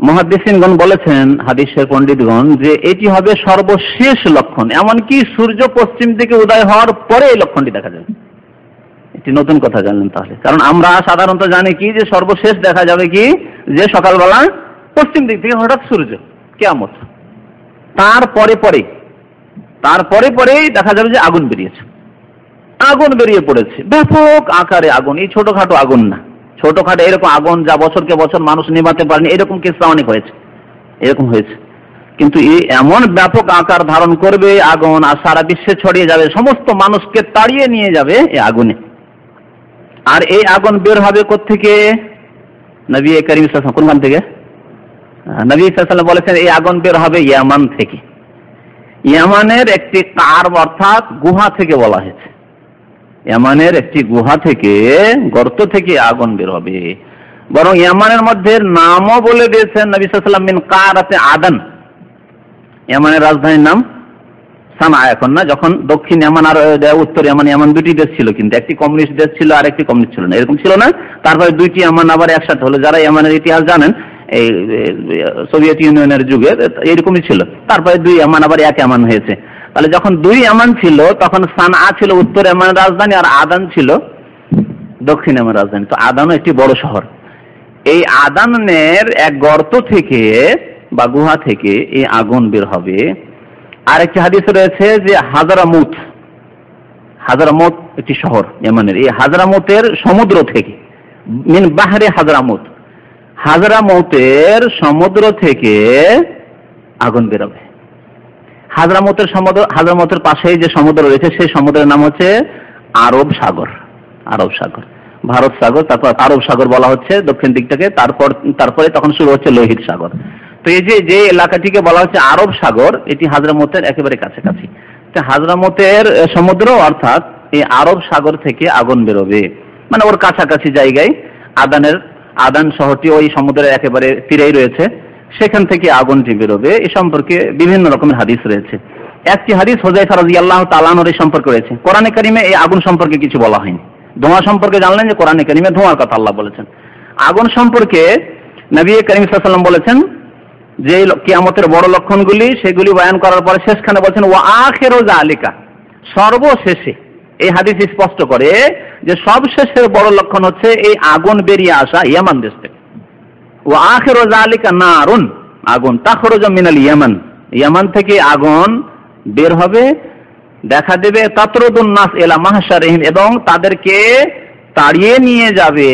মহাদিসিনগণ বলেছেন, হাদিসের পণ্ডিতগণ, যে এটি হবে সর্বশেষ লক্ষণ। এমনকি সূর্য পশ্চিম দিকে উদয় হওয়ার পরে এই লক্ষণটি দেখা যাবে। একটি নতুন কথা জানলেন তাহলে। কারণ আমরা সাধারণত জানি কি, যে সর্বশেষ দেখা যাবে কি, যে সকালবেলা পশ্চিম দিক থেকে হঠাৎ সূর্য কেমত তারপরে পরে পরে তারপরে পরেই দেখা যাবে যে আগুন বেরিয়েছে। আগুন বেরিয়ে পড়েছে। ব্যাপক আকারে আগুন, এই ছোটখাটো আগুন না। ছোটখাটো এরকম আগুন যা বছরকে বছর মানুষ নেবাতে পারেনি, এরকম কেসটা অনেক হয়েছে। এরকম হয়েছে। কিন্তু এই এমন ব্যাপক আকার ধারণ করবে আগুন, আর সারা বিশ্বে ছড়িয়ে যাবে। সমস্ত মানুষকে তাড়িয়ে নিয়ে যাবে এই আগুনে। আর এই আগুন বের হবে থেকে নবী করিম কোনখান থেকে? নবী সাল্লাম বলেছেন, এই আগুন বের হবে ইয়ামান থেকে। ইয়ামানের একটি কার অর্থাৎ গুহা থেকে বলা হয়েছে। ইয়ামানের একটি গুহা থেকে, গর্ত থেকে আগুন বের হবে। বরং ইয়ামানের মধ্যে নামও বলে দিয়েছেন নবী সাল্লাম মিন কারাতে আদান। ইয়ামানের রাজধানীর নাম সানা এখন না, যখন দক্ষিণ ইয়ামান আর উত্তর এমন এমন দুটি দেশ ছিল কিন্তু, একটি কমিউনিস্ট দেশ ছিল আর একটি কমিউনিস্ট ছিল না, এরকম ছিল না। তারপরে দুইটি ইয়ামান আবার একসাথে হলো, যারা ইয়ামানের ইতিহাস জানেন, এই সোভিয়েত ইউনিয়নের যুগে এরকমই ছিল। তারপরে দুই ইয়ামান আবার এক এমন হয়েছে। তাহলে যখন দুই এমন ছিল, তখন সানআ ছিল উত্তর এমানের রাজধানী আর আদান ছিল দক্ষিণ এমন রাজধানী। তো আদানও একটি বড় শহর। এই আদানের এক গর্ত থেকে বা গুহা থেকে এই আগুন বের হবে আর একটি হাদিস রয়েছে যে হাজারামুত হাজারামত একটি শহর এমানের এই হাজারামতের সমুদ্র থেকে, মিন বাহারে হাজারামত হাজারামতের সমুদ্র থেকে আগুন বেরোবে। হাজরামতের সমুদ্র হাজরামতের পাশেই যে সমুদ্র রয়েছে, সেই সমুদ্রের নাম হচ্ছে আরব সাগর আরব সাগর। ভারত সাগর, তারপর আরব সাগর বলা হচ্ছে দক্ষিণ দিকটাকে তারপর, তারপরে তখন শুরু হচ্ছে লোহিত সাগর। তো এই যে যে এলাকাটিকে বলা হচ্ছে আরব সাগর, এটি হাজরামতের একেবারে কাছাকাছি। হাজরামতের সমুদ্র অর্থাৎ এই আরব সাগর থেকে আগুন বেরোবে। মানে ওর কাছাকাছি জায়গায় আদানের, আদান শহরটি ওই সমুদ্রের একেবারে তীরেই রয়েছে। সেখান থেকে আগুনটি বেরোবে। এ সম্পর্কে বিভিন্ন রকমের হাদিস রয়েছে। একটি হাদিস হোজাই রাজি আল্লাহ তালানোর এই সম্পর্কে রয়েছে। কোরআনে কারিমে এই আগুন সম্পর্কে কিছু বলা হয়নি। ধোঁয়া সম্পর্কে জানলেন যে কোরআনে কারিমে ধোঁয়ার কথা আল্লাহ বলেছেন। আগুন সম্পর্কে নবী করিম সাল্লাম বলেছেন যে কিয়ামতের বড় লক্ষণগুলি, সেগুলি বয়ান করার পরে শেষখানে বলছেন ও আখেরো আলিকা সর্বশেষে এই হাদিস স্পষ্ট করে যে সবশেষের বড় লক্ষণ হচ্ছে এই আগুন বেরিয়ে আসা ইয়ামান দেশ থেকে। ও আখের জালিকা নারুন। আগুন, তাখরজ মিনাল ইয়ামান। ইয়ামান থেকে আগুন বের হবে, দেখা দেবে তাতরুদ্দাস এলা মাহসারহিম এবং তাদেরকে তাড়িয়ে নিয়ে যাবে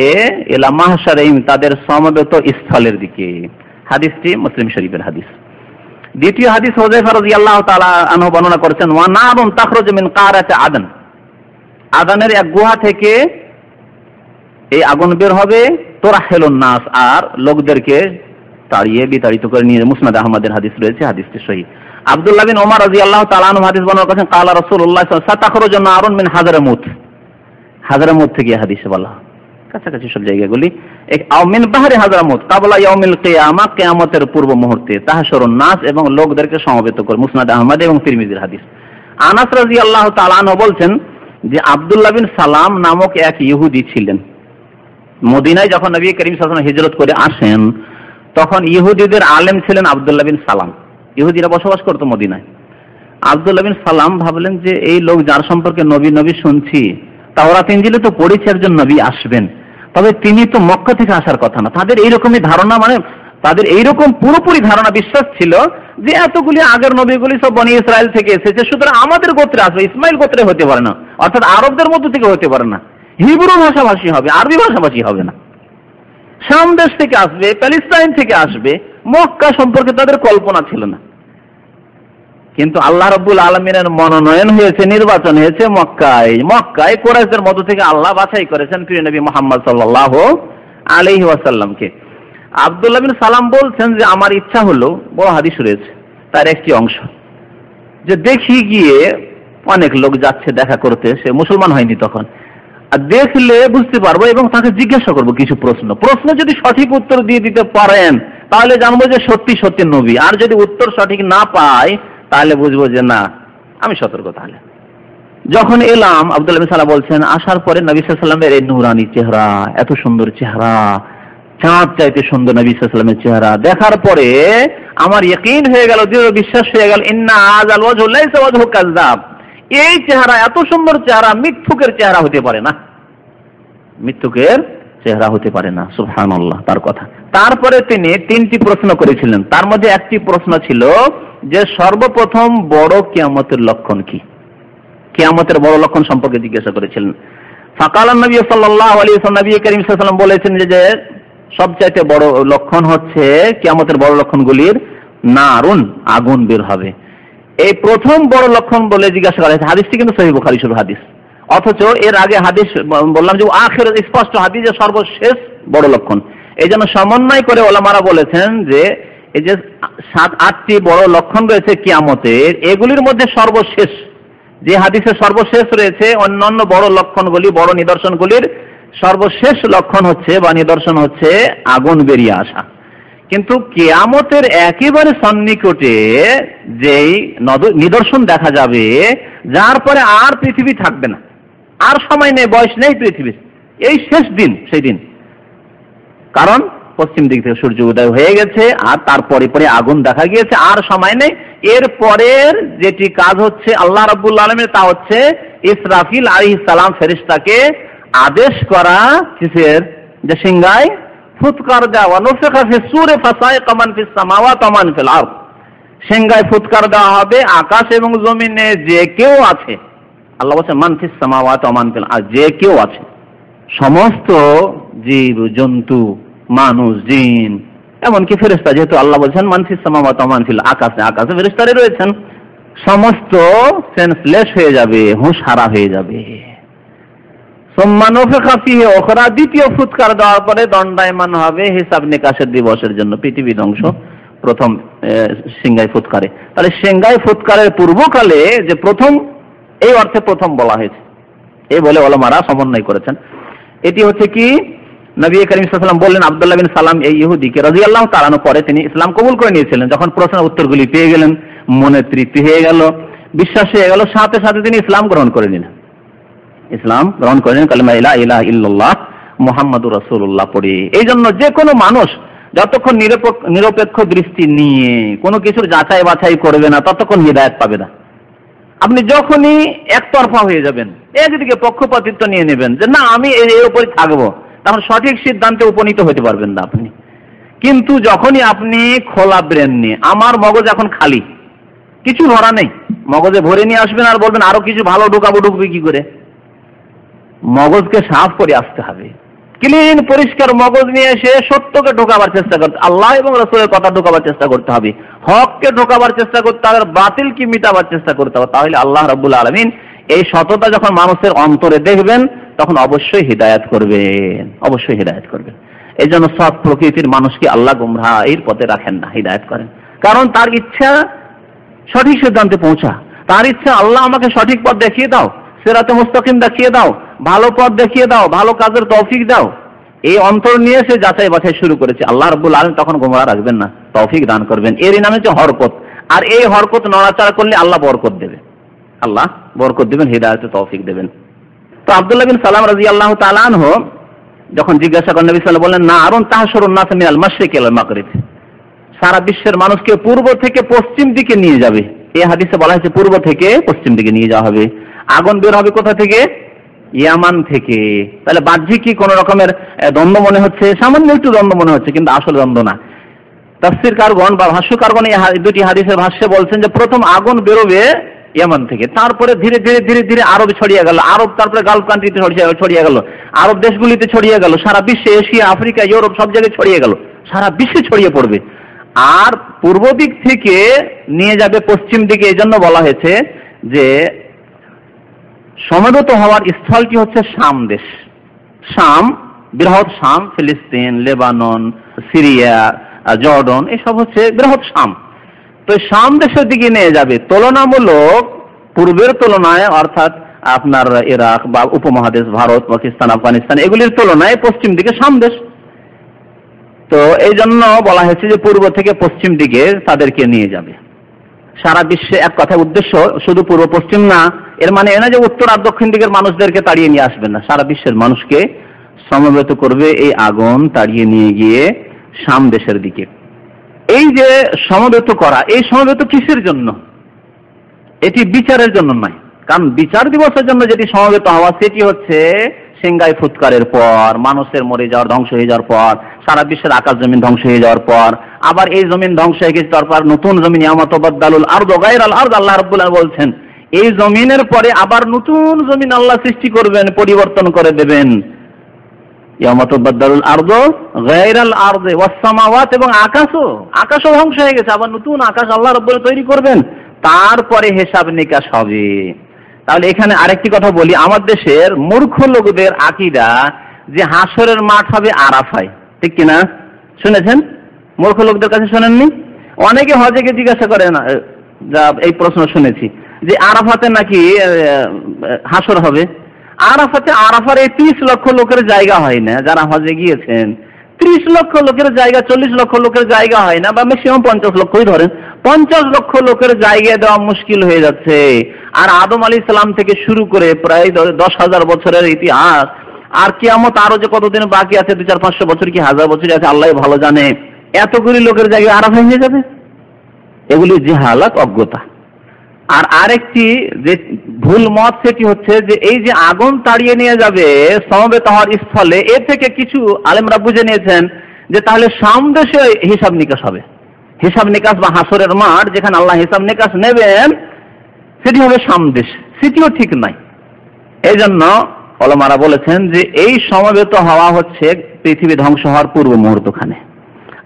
এলা মাহসারহিম তাদের সমবেত স্থলের দিকে। হাদিসটি মুসলিম শরীফের হাদিস। দ্বিতীয় হাদিস হোজাইফা রাদিয়াল্লাহু তাআলা আনহু বর্ণনা করেছেন, ওয়া নারুন তাখরুজু মিন কারাতি আদন। আদানের এক গুহা থেকে এই আগুন বের হবে তোরা হেলুন নাস, আর লোকদেরকে তাড়িয়ে বিতাড়িত করে নিয়ে মুসনাদ আহমদের হাদিস রয়েছে, হাদিসটি সহি। আব্দুল্লাহ বিন ওমর রাদিয়াল্লাহু তাআলা আনহু হাদিস বর্ণনা করেছেন, কালা রাসূলুল্লাহ সাতাখরুজু নারুন মিন হাজারামুত হাজারামুত থেকে হাদিসে বলা কাছাকাছি সব জায়গাগুলি। মিন বাহারে হাজারামুত কাবলা ইয়াউমিল কিয়ামা, কিয়ামতের পূর্ব মুহূর্তে তাহশরুন নাস এবং লোকদেরকে সমবেত করে মুসনাদ আহমদ এবং তিরমিজির হাদিস। আনাস রাদিয়াল্লাহু তাআলা আনহু বলছেন যে, আব্দুল্লাহ বিন সালাম নামক এক ইহুদি ছিলেন। মদিনায় যখন নবী করিম সাল্লাল্লাহু হিজরত করে আসেন, তখন ইহুদিদের আলেম ছিলেন আব্দুল্লাহ বিন সালাম। ইহুদিরা বসবাস করতো মদিনায়। আব্দুল্লাহ বিন সালাম ভাবলেন যে, এই লোক যার সম্পর্কে নবী নবী শুনছি তাওরাত ইঞ্জিলে তো পড়েছে, একজন নবী আসবেন। তবে তিনি তো মক্কা থেকে আসার কথা না। তাদের এইরকমই ধারণা মানে তাদের এইরকম পুরোপুরি ধারণা, বিশ্বাস ছিল যে এতগুলি আগের নবীগুলি সব বনি ইসরায়েল থেকে এসেছে, সুতরাং আমাদের গোত্রে আসবে, ইসমাইল গোত্রে হতে পারে না, অর্থাৎ আরবদের মধ্য থেকে হতে পারে না। হিব্রু ভাষাভাষী হবে, আরবি ভাষাভাষী হবে না। শাম দেশ থেকে আসবে প্যালেস্টাইন থেকে আসবে, মক্কা সম্পর্কে তাদের কল্পনা ছিল না। কিন্তু আল্লাহ রব্বুল আলমিনের মনোনয়ন হয়েছে, নির্বাচন হয়েছে মক্কায়। মক্কায় কোরাইশদের মধ্য থেকে আল্লাহ বাছাই করেছেন প্রিয় নবী মোহাম্মদ সাল্লাহ আলহি ওয়াসাল্লামকে। আবদুল্লাহ বিন সালাম বলছেন যে, আমার ইচ্ছা হলো বড় হাদিস রয়েছে, তার একটি অংশ। যে দেখি গিয়ে অনেক লোক যাচ্ছে দেখা করতে, সে মুসলমান হয়নি তখন। আর দেখলে বুঝতে পারব এবং তাকে জিজ্ঞাসা করব কিছু প্রশ্ন। প্রশ্ন যদি সঠিক উত্তর দিয়ে দিতে পারেন, তাহলে জানব যে সত্যি সত্যি নবী। আর যদি উত্তর সঠিক না পাই তাহলে বুঝব যে না, আমি সতর্ক তাহলে। যখন এলাম আব্দুল্লাহ সাল্লাহ বলছেন, আসার পরে নবী সাল্লামের এই নুরানি চেহারা, এত সুন্দর চেহারা, চাঁদ চাইতে সুন্দর নবী সাল্লামের চেহারা, দেখার পরে আমার ইয়কিন হয়ে গেল, দৃঢ় বিশ্বাস হয়ে গেল, ইন্না আজ আল ওয়াজহু কাযযাব। এই চেহারা, এত সুন্দর চেহারা, মিথ্যুকের চেহারা হতে পারে না। মিথ্যুকের চেহারা হতে পারে না আল্লাহ তার কথা। তারপরে তিনি তিনটি প্রশ্ন করেছিলেন। তার মধ্যে একটি প্রশ্ন ছিল যে সর্বপ্রথম বড় কিয়ামতের লক্ষণ কি? কিয়ামতের বড় লক্ষণ সম্পর্কে জিজ্ঞাসা করেছিলেন। ফাকাল নবী সাল্লাহ আলী নবী করিম সাল্লাম বলেছেন যে সবচাইতে বড় লক্ষণ হচ্ছে কিয়ামতের বড় লক্ষণগুলির নারুন, আগুন বের হবে। এই প্রথম বড় লক্ষণ বলে জিজ্ঞাসা করা হয়েছে। হাদিসটি কিন্তু সহি বুখারি শুরু হাদিস। অথচ এর আগে হাদিস বললাম যে আখের স্পষ্ট হাদিসের সর্বশেষ বড় লক্ষণ। এই জন্য সমন্বয় করে ওলামারা বলেছেন যে এই যে সাত, আটটি বড় লক্ষণ রয়েছে কিয়ামতের, এগুলির মধ্যে সর্বশেষ, যে হাদিসের সর্বশেষ রয়েছে, অন্যান্য বড় লক্ষণগুলি, বড় নিদর্শনগুলির সর্বশেষ লক্ষণ হচ্ছে বা নিদর্শন হচ্ছে আগুন বেরিয়ে আসা। কিন্তু কেয়ামতের একেবারে সন্নিকটে যেই নিদর্শন দেখা যাবে, যার পরে আর পৃথিবী থাকবে না। আর সময় নেই, বয়স নেই পৃথিবীর। এই শেষ দিন, সেই দিন। কারণ পশ্চিম দিক থেকে সূর্য উদয় হয়ে গেছে, আর তারপরে পরে আগুন দেখা গিয়েছে, আর সময় নেই। এর পরের যেটি কাজ হচ্ছে, আল্লাহ রাবুল আলমের তা হচ্ছে ইসরাফিল আলী সালাম ফেরিস্তাকে আদেশ করা কিসের? যে সিংগায় ফুৎকার দেওয়া। নফেখা ফি সুরে ফাসায় কামান ফিস সামাওয়াত আমান ফিল আরদ। সিংগায় ফুৎকার দেওয়া হবে, আকাশ এবং জমিনে যে কেউ আছে। আল্লাহ বলছেন মানফিস সামাওয়াত আমান ফিল আর যে কেউ আছে, সমস্ত জীব, জন্তু, মানুষ, জিন, এমনকি ফেরেস্তা যেহেতু আল্লাহ বলছেন মানফিস সামাওয়াত আমান ফিল আকাশে আকাশে ফেরেস্তারে রয়েছেন, সমস্ত সেন্সলেস হয়ে যাবে হুঁশ হারা হয়ে যাবে। দ্বিতীয় ফুৎকার দেওয়ার পরে দণ্ডায়মান হবে হিসাব নিকাশের দিবসের জন্য, পৃথিবী ধ্বংস, প্রথম সিংগাই ফুৎকারে। তাহলে সিংগাই ফুৎকারের পূর্বকালে যে প্রথম এই অর্থে প্রথম বলা হয়েছে। এই বলে ওলামারা সমন্বয় করেছেন। এটি হচ্ছে কি, নবী করিম সাল্লাম বললেন, আবদুল্লাহ বিন সালাম এই ইহুদিকে রাজি আল্লাহ তালানো পরে তিনি ইসলাম কবুল করে নিয়েছিলেন। যখন প্রশ্নের উত্তরগুলি পেয়ে গেলেন, মনে তৃপ্তি হয়ে গেল, বিশ্বাস হয়ে গেল, সাথে সাথে তিনি ইসলাম গ্রহণ করে নিলেন। ইসলাম গ্রহণ করেন কালিমা ইলা ইলাহ ইল্লাল্লাহ, মোহাম্মদুর রসুল্লাহ পড়ে। এই জন্য যে কোনো মানুষ যতক্ষণ নিরপেক্ষ দৃষ্টি নিয়ে কোনো কিছুর যাচাই বাছাই করবে না, ততক্ষণ হৃদায়ত পাবে না। আপনি যখনই একতরফা হয়ে যাবেন একদিকে পক্ষপাতিত্ব নিয়ে নেবেন যে না, আমি এর উপরে থাকব। তখন সঠিক সিদ্ধান্তে উপনীত হতে পারবেন না আপনি। কিন্তু যখনই আপনি খোলা ব্রেন নিয়ে, আমার মগজ এখন খালি, কিছু ভরা নেই। মগজে ভরে নিয়ে আসবেন আর বলবেন, আরও কিছু ভালো ঢুকাবো, ঢুকবে কি করে? মগজকে সাফ করে আসতে হবে। ক্লিন, পরিষ্কার মগজ নিয়ে এসে সত্যকে ঢোকাবার চেষ্টা করতে, আল্লাহ এবং রসুলের কথা ঢোকাবার চেষ্টা করতে হবে। হককে ঢোকাবার চেষ্টা করতে হবে বাতিল কি মিটাবার চেষ্টা করতে হবে। তাহলে আল্লাহ রাবুল আলমিন এই সততা যখন মানুষের অন্তরে দেখবেন, তখন অবশ্যই হৃদায়ত করবেন, অবশ্যই হৃদায়ত করবেন। এই জন্য সৎ প্রকৃতির মানুষকে আল্লাহ গুমরা এর পথে রাখেন না, হৃদায়ত করেন। কারণ তার ইচ্ছা সঠিক সিদ্ধান্তে পৌঁছা। তার ইচ্ছা আল্লাহ আমাকে সঠিক পথ দেখিয়ে দাও, সেরাতে মুস্তাকিম দেখিয়ে দাও ভালো পথ দেখিয়ে দাও, ভালো কাজের তৌফিক দাও। এই অন্তর নিয়ে সে যাচাই বাছাই শুরু করেছে। আল্লাহ রব্বুল আলম তখন গোমরা রাখবেন না। তৌফিক দান করবেন। এরই নাম হচ্ছে হরকত। আর এই হরকত নড়াচড়া করলে আল্লাহ বরকত দেবে। আল্লাহ বরকত দেবেন, হৃদায়তে তৌফিক দেবেন। তো আব্দুল্লাহ বিন সালাম রাজি আল্লাহ তালানহ যখন জিজ্ঞাসা করেন, নবী সাল্লাহ বললেন, না, আরুন তাহাসরুন নাস মিনাল মাশরিক ইলাল মাগরিব। সারা বিশ্বের মানুষকে পূর্ব থেকে পশ্চিম দিকে নিয়ে যাবে। এই হাদিসে বলা হয়েছে, পূর্ব থেকে পশ্চিম দিকে নিয়ে যাওয়া হবে। আগুন বের হবে কোথা থেকে? ইয়ামান থেকে। তাহলে বাহ্যিক কি কোন রকমের দ্বন্দ্ব মনে হচ্ছে? সামান্য একটু দ্বন্দ্ব মনে হচ্ছে, কিন্তু আসল দ্বন্দ্ব না। তাফসির কারগণ বা ভাষ্যকারগণ এই দুটি হাদিসের ভাষ্যে বলছেন যে, প্রথম আগুন বেরোবে ইয়ামান থেকে। তারপরে ধীরে ধীরে ধীরে ধীরে আরব ছড়িয়ে গেল। আরব তারপরে গালফ কান্ট্রিতে ছড়িয়ে গেল। আরব দেশগুলিতে ছড়িয়ে গেল। সারা বিশ্বে এশিয়া, আফ্রিকা, ইউরোপ সব জায়গায় ছড়িয়ে গেল। সারা বিশ্বে ছড়িয়ে পড়বে। আর পূর্ব দিক থেকে নিয়ে যাবে পশ্চিম দিকে। এই জন্য বলা হয়েছে যে সমবেত হওয়ার স্থলটি হচ্ছে শাম দেশ। শাম, বৃহৎ শাম, ফিলিস্তিন, লেবানন, সিরিয়া, জর্ডন, এসব হচ্ছে বৃহৎ শাম। তো শাম দেশের দিকে নিয়ে যাবে তুলনামূলক পূর্বের তুলনায়, অর্থাৎ আপনার ইরাক বা উপমহাদেশ, ভারত, পাকিস্তান, আফগানিস্তান, এগুলির তুলনায় পশ্চিম দিকে শাম দেশ। তো এই জন্য বলা হয়েছে যে পূর্ব থেকে পশ্চিম দিকে তাদেরকে নিয়ে যাবে। সারা বিশ্বে এক কথা উদ্দেশ্য, শুধু পূর্ব পশ্চিম না, এর মানে এ না যে উত্তর আর দক্ষিণ দিকের মানুষদেরকে তাড়িয়ে নিয়ে আসবেন না। সারা বিশ্বের মানুষকে সমবেত করবে এই আগুন তাড়িয়ে নিয়ে গিয়ে সাম দেশের দিকে। এই যে সমবেত করা, এই সমবেত কিসের জন্য? এটি বিচারের জন্য নয়। কারণ বিচার দিবসের জন্য যেটি সমবেত হওয়া, সেটি হচ্ছে সিংগাই ফুৎকারের পর, মানুষের মরে যাওয়ার ধ্বংস হয়ে যাওয়ার পর, সারা বিশ্বের আকাশ জমিন ধ্বংস হয়ে যাওয়ার পর আবার এই জমিন ধ্বংস হয়ে গেছে, তারপর নতুন জমিন ইয়ামাতবাদ্দালুল আর গায়রাল আরদ, আল্লাহ রাব্বুল্লাহ বলছেন, এই জমিনের পরে আবার নতুন জমিন আল্লাহ সৃষ্টি করবেন, পরিবর্তন করে দেবেন। ইয়ামাতবাদ্দালুল আরদ, গায়রাল আরদ এবং আকাশও আকাশও ধ্বংস হয়ে গেছে, আবার নতুন আকাশ আল্লাহ রাব্বুল তৈরি করবেন, তারপরে হিসাব নিকাশ হবে। তাহলে এখানে আরেকটি কথা বলি, আমার দেশের মূর্খ লোকদের আকিদা যে হাসরের মাঠ হবে আরাফায়, ঠিক কিনা? শুনেছেন? মূর্খ লোকদের কাছে শোনেননি? অনেকে হজেকে জিজ্ঞাসা করে না যা এই প্রশ্ন শুনেছি, যে আরাফাতে নাকি হাসর হবে? আরাফাতে, আরাফার এই ত্রিশ লক্ষ লোকের জায়গা হয় না, যারা হজে গিয়েছেন। ত্রিশ লক্ষ লোকের জায়গা, চল্লিশ লক্ষ লোকের জায়গা হয় না, বা ম্যাক্সিমাম পঞ্চাশ লক্ষই ধরেন। পঞ্চাশ লক্ষ লোকের জায়গা দেওয়া মুশকিল হয়ে যাচ্ছে। আর আদম আলী ইসলাম থেকে শুরু করে প্রায় দশ হাজার বছরের ইতিহাস, আর কেমন আরও যে কতদিন বাকি আছে, দু চার পাঁচশো বছর কি হাজার বছর আছে, আল্লাহ ভালো জানে। এতগুলি লোকের জায়গায় আরাফ হয়ে যাবে? এগুলি জেহালাত অজ্ঞতা। আর আরেকটি যে ভুল মত সেটি হচ্ছে যে এই যে আগুন তাড়িয়ে নিয়ে যাবে, সমবেত হওয়ার স্থলে, এ থেকে কিছু আলেমরা বুঝে নিয়েছেন যে তাহলে সামদেশে হিসাব নিকাশ হবে। হিসাব নিকাশ বা হাসরের মাঠ যেখানে আল্লাহ হিসাব নিকাশ নেবেন, সেটি হবে সামদেশ। সেটিও ঠিক নাই। এই জন্য অলমারা বলেছেন যে এই সমবেত হওয়া হচ্ছে পৃথিবী ধ্বংস হওয়ার পূর্ব মুহূর্তখানে।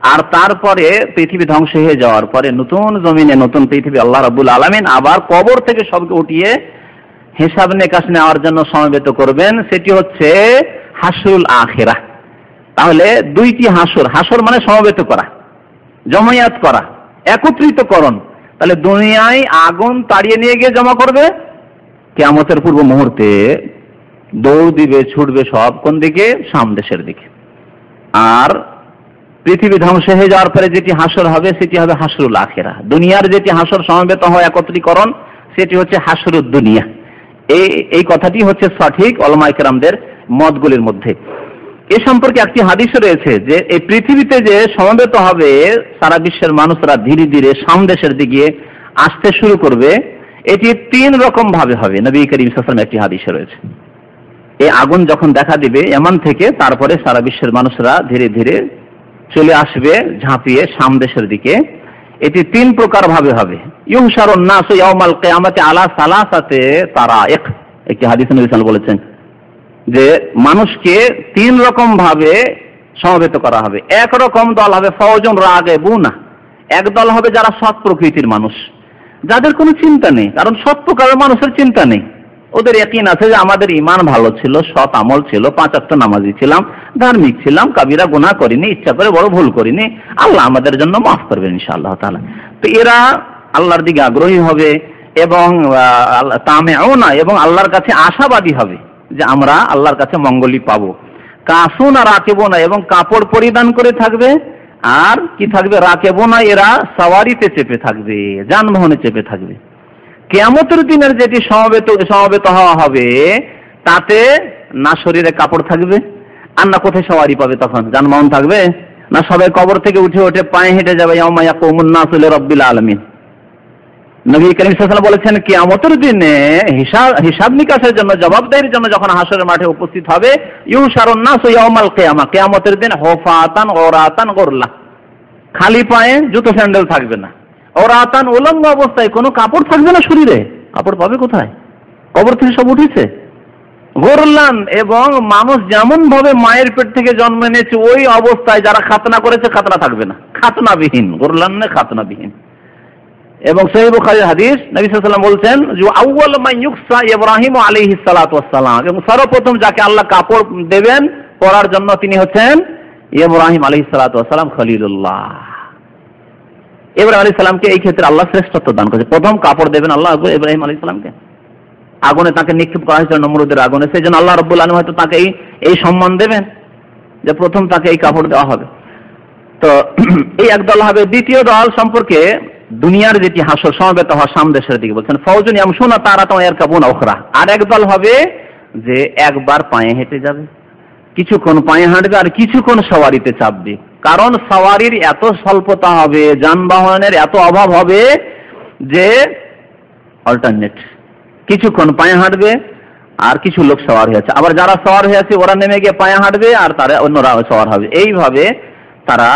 আর তারপরে পৃথিবী ধ্বংস হয়ে যাওয়ার পরে নতুন জমিনে নতুন পৃথিবী আল্লাহ রাবুল আলমিন আবার কবর থেকে সবকে উঠিয়ে হিসাব নিকাশ নেওয়ার জন্য সমবেত করবেন, সেটি হচ্ছে হাসুল আখেরা। তাহলে দুইটি হাসর হাসর মানে সমবেত করা, জমায়াত করা, একত্রিতকরণ। তাহলে দুনিয়ায় আগুন তাড়িয়ে নিয়ে গিয়ে জমা করবে কেমতের পূর্ব মুহূর্তে দৌড় দিবে, ছুটবে সব কোন দিকে? সামদেশের দিকে। আর পৃথিবী ধ্বংস হয়ে যাওয়ার পরে যেটি হাসর হবে, সেটি হবে হাসরুল আখেরা দুনিয়ার যেটি হাসর সমবেত হয়, একত্রীকরণ, সেটি হচ্ছে হাসরুদ দুনিয়া। এই এই কথাটি হচ্ছে সঠিক অলমাইকেরামদের মতগুলির মধ্যে। এ সম্পর্কে একটি হাদিস রয়েছে যে, এই পৃথিবীতে যে সমবেত হবে, সারা বিশ্বের মানুষরা ধীরে ধীরে সামদেশের দিকে আসতে শুরু করবে। এটি তিন রকম ভাবে হবে। নবী করিম একটি হাদিসে রয়েছে। এই আগুন যখন দেখা দিবে, এমন থেকে তারপরে সারা বিশ্বের মানুষরা ধীরে ধীরে চলে আসবে ঝাঁপিয়ে সামদেশের দিকে। এটি তিন প্রকার ভাবে হবে। ইউহশারুন নাস ইয়াউমাল কিয়ামাতি আলা সালাসাতে তারাইক। একটি হাদিস নবী বলেছেন যে, মানুষকে তিন রকম ভাবে সমবেত করা হবে। এক রকম দল হবে ফওজন রাগে বুনা এক দল হবে যারা সৎ প্রকৃতির মানুষ। যাদের কোনো চিন্তা নেই, কারণ সৎ প্রকারের মানুষের চিন্তা নেই। ওদের একই আছে যে আমাদের ইমান ভালো ছিল, সৎ আমল ছিল পাঁচাত্তর নামাজি ছিলাম, ধার্মিক ছিলাম, কাবিরা গুণা করিনি, ইচ্ছা করে বড় ভুল করিনি। আল্লাহ আমাদের জন্য মাফ করবেন ইনশাআল্লাহ তাআলা। তো এরা আল্লাহর দিকে আগ্রহী হবে এবং তামেও না এবং আল্লাহর কাছে আশাবাদী হবে যে আমরা আল্লাহর কাছে মঙ্গলই পাবো। কাসুন আর রাকেবো না এবং কাপড় পরিধান করে থাকবে। আর কি থাকবে? রাকেবো না এরা সাওয়ারিতে চেপে থাকবে, যানবাহনে চেপে থাকবে। কেয়ামতের দিনের যেটি সমবেত সমবেত হওয়া হবে, তাতে না শরীরে কাপড় থাকবে, আর না কোথায় সওয়ারি পাবে তখন? যানবাহন থাকবে? না সবাই কবর থেকে উঠে উঠে পায়ে হেঁটে যাবে? ইয়ামায়া কৌমুন নাসুল রব্বিল আলমিন। নবী করিম সাল্লাম বলেছেন, কিয়ামতের দিনে হিসাব হিসাব নিকাশের জন্য, জবাবদারির জন্য যখন হাসরের মাঠে উপস্থিত হবে, ইউশারুন নাস ইয়াউমাল কিয়ামা। কিয়ামতের দিন হোফাতান ওরাতান গোরলা। খালি পায়ে জুতো স্যান্ডেল থাকবে না। ওরাতান উলঙ্গ অবস্থায় কোনো কাপড় থাকবে না শরীরে? কাপড় পাবে কোথায়? কবর থেকে সব উঠেছে? গোরলান এবং মানুষ যেমন ভাবে মায়ের পেট থেকে জন্ম নিয়েছে ওই অবস্থায় যারা খাতনা করেছে, খাতনা থাকবে না। খাতনাবিহীন গোরলান না, খাতনাবিহীন। এবং সহি বুখারীর হাদিস, নবী বলছেন যে আউয়াল মা ইউকসা ইব্রাহিম আলাইহিস সালাতু এবং সর্বপ্রথম যাকে আল্লাহ কাপড় দেবেন পরার জন্য তিনি হচ্ছেন ইব্রাহিম আলাইহিস সালাতু ওয়াসসালাম খলিলুল্লাহ। ইব্রাহিম আলাইহিস সালামকে এই ক্ষেত্রে আল্লাহ শ্রেষ্ঠত্ব দান করেছে। প্রথম কাপড় দেবেন আল্লাহ ইব্রাহিম আলাইহিস সালামকে। আগুনে তাকে নিক্ষেপ করা হয়েছিল নমরুদের আগুনে। সেই জন্য আল্লাহ রব্বুল আলম হয়তো তাকে এই এই সম্মান দেবেন যে প্রথম তাকে এই কাপড় দেওয়া হবে। তো এই এক দল হবে। দ্বিতীয় দল সম্পর্কে দুনিয়ার যেটি হাসর, সমবেত হওয়া সামদেশের দিকে বলছেন ফৌজন শোনা তারা তো এর কাবুন ওখরা আর এক দল হবে যে একবার পায়ে হেঁটে যাবে, কিছুক্ষণ পায়ে হাঁটবে আর কিছুক্ষণ সওয়ারিতে চাপবে। কারণ সওয়ারির এত স্বল্পতা হবে, যানবাহনের এত অভাব হবে যে অল্টারনেট কিছুক্ষণ পায়ে হাঁটবে আর কিছু লোক সওয়ার হয়েছে আবার যারা সওয়ার হয়েছে ওরা নেমে গিয়ে পায়ে হাঁটবে আর তারা অন্যরা সওয়ার হবে। এইভাবে তারা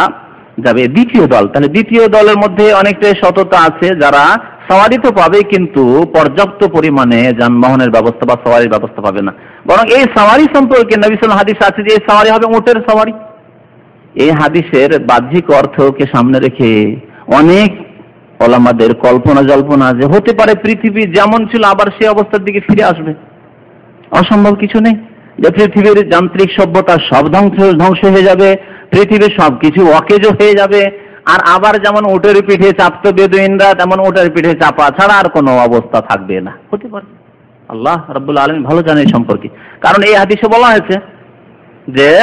যাবে। দ্বিতীয় দল। তাহলে দ্বিতীয় দলের মধ্যে অনেকটাই সততা আছে। যারা সওয়ারি তো পাবে, কিন্তু পর্যাপ্ত পরিমাণে যানবাহনের ব্যবস্থা বা সওয়ারির ব্যবস্থা পাবে না। বরং এই সওয়ারি সম্পর্কে নবিসাল হাদিস আছে যে এই সওয়ারি হবে উটের সওয়ারি। এই হাদিসের বাহ্যিক অর্থকে সামনে রেখে অনেক ওলামাদের কল্পনা জল্পনা যে হতে পারে পৃথিবী যেমন ছিল, আবার সে অবস্থার দিকে ফিরে আসবে। অসম্ভব কিছু নেই। যে পৃথিবীর যান্ত্রিক সভ্যতা সব ধ্বংস ধ্বংস হয়ে যাবে, পৃথিবীর সবকিছু অকেজ হয়ে যাবে, আর আবার যেমন উটের পিঠে চাপত বেদুইনরা তেমন উটের পিঠে চাপা ছাড়া আর কোনো অবস্থা থাকবে না। হতে পারে। আল্লাহ রব্বুল আলম ভালো জানে সম্পর্কে। কারণ এই হাদিসে বলা হয়েছে যে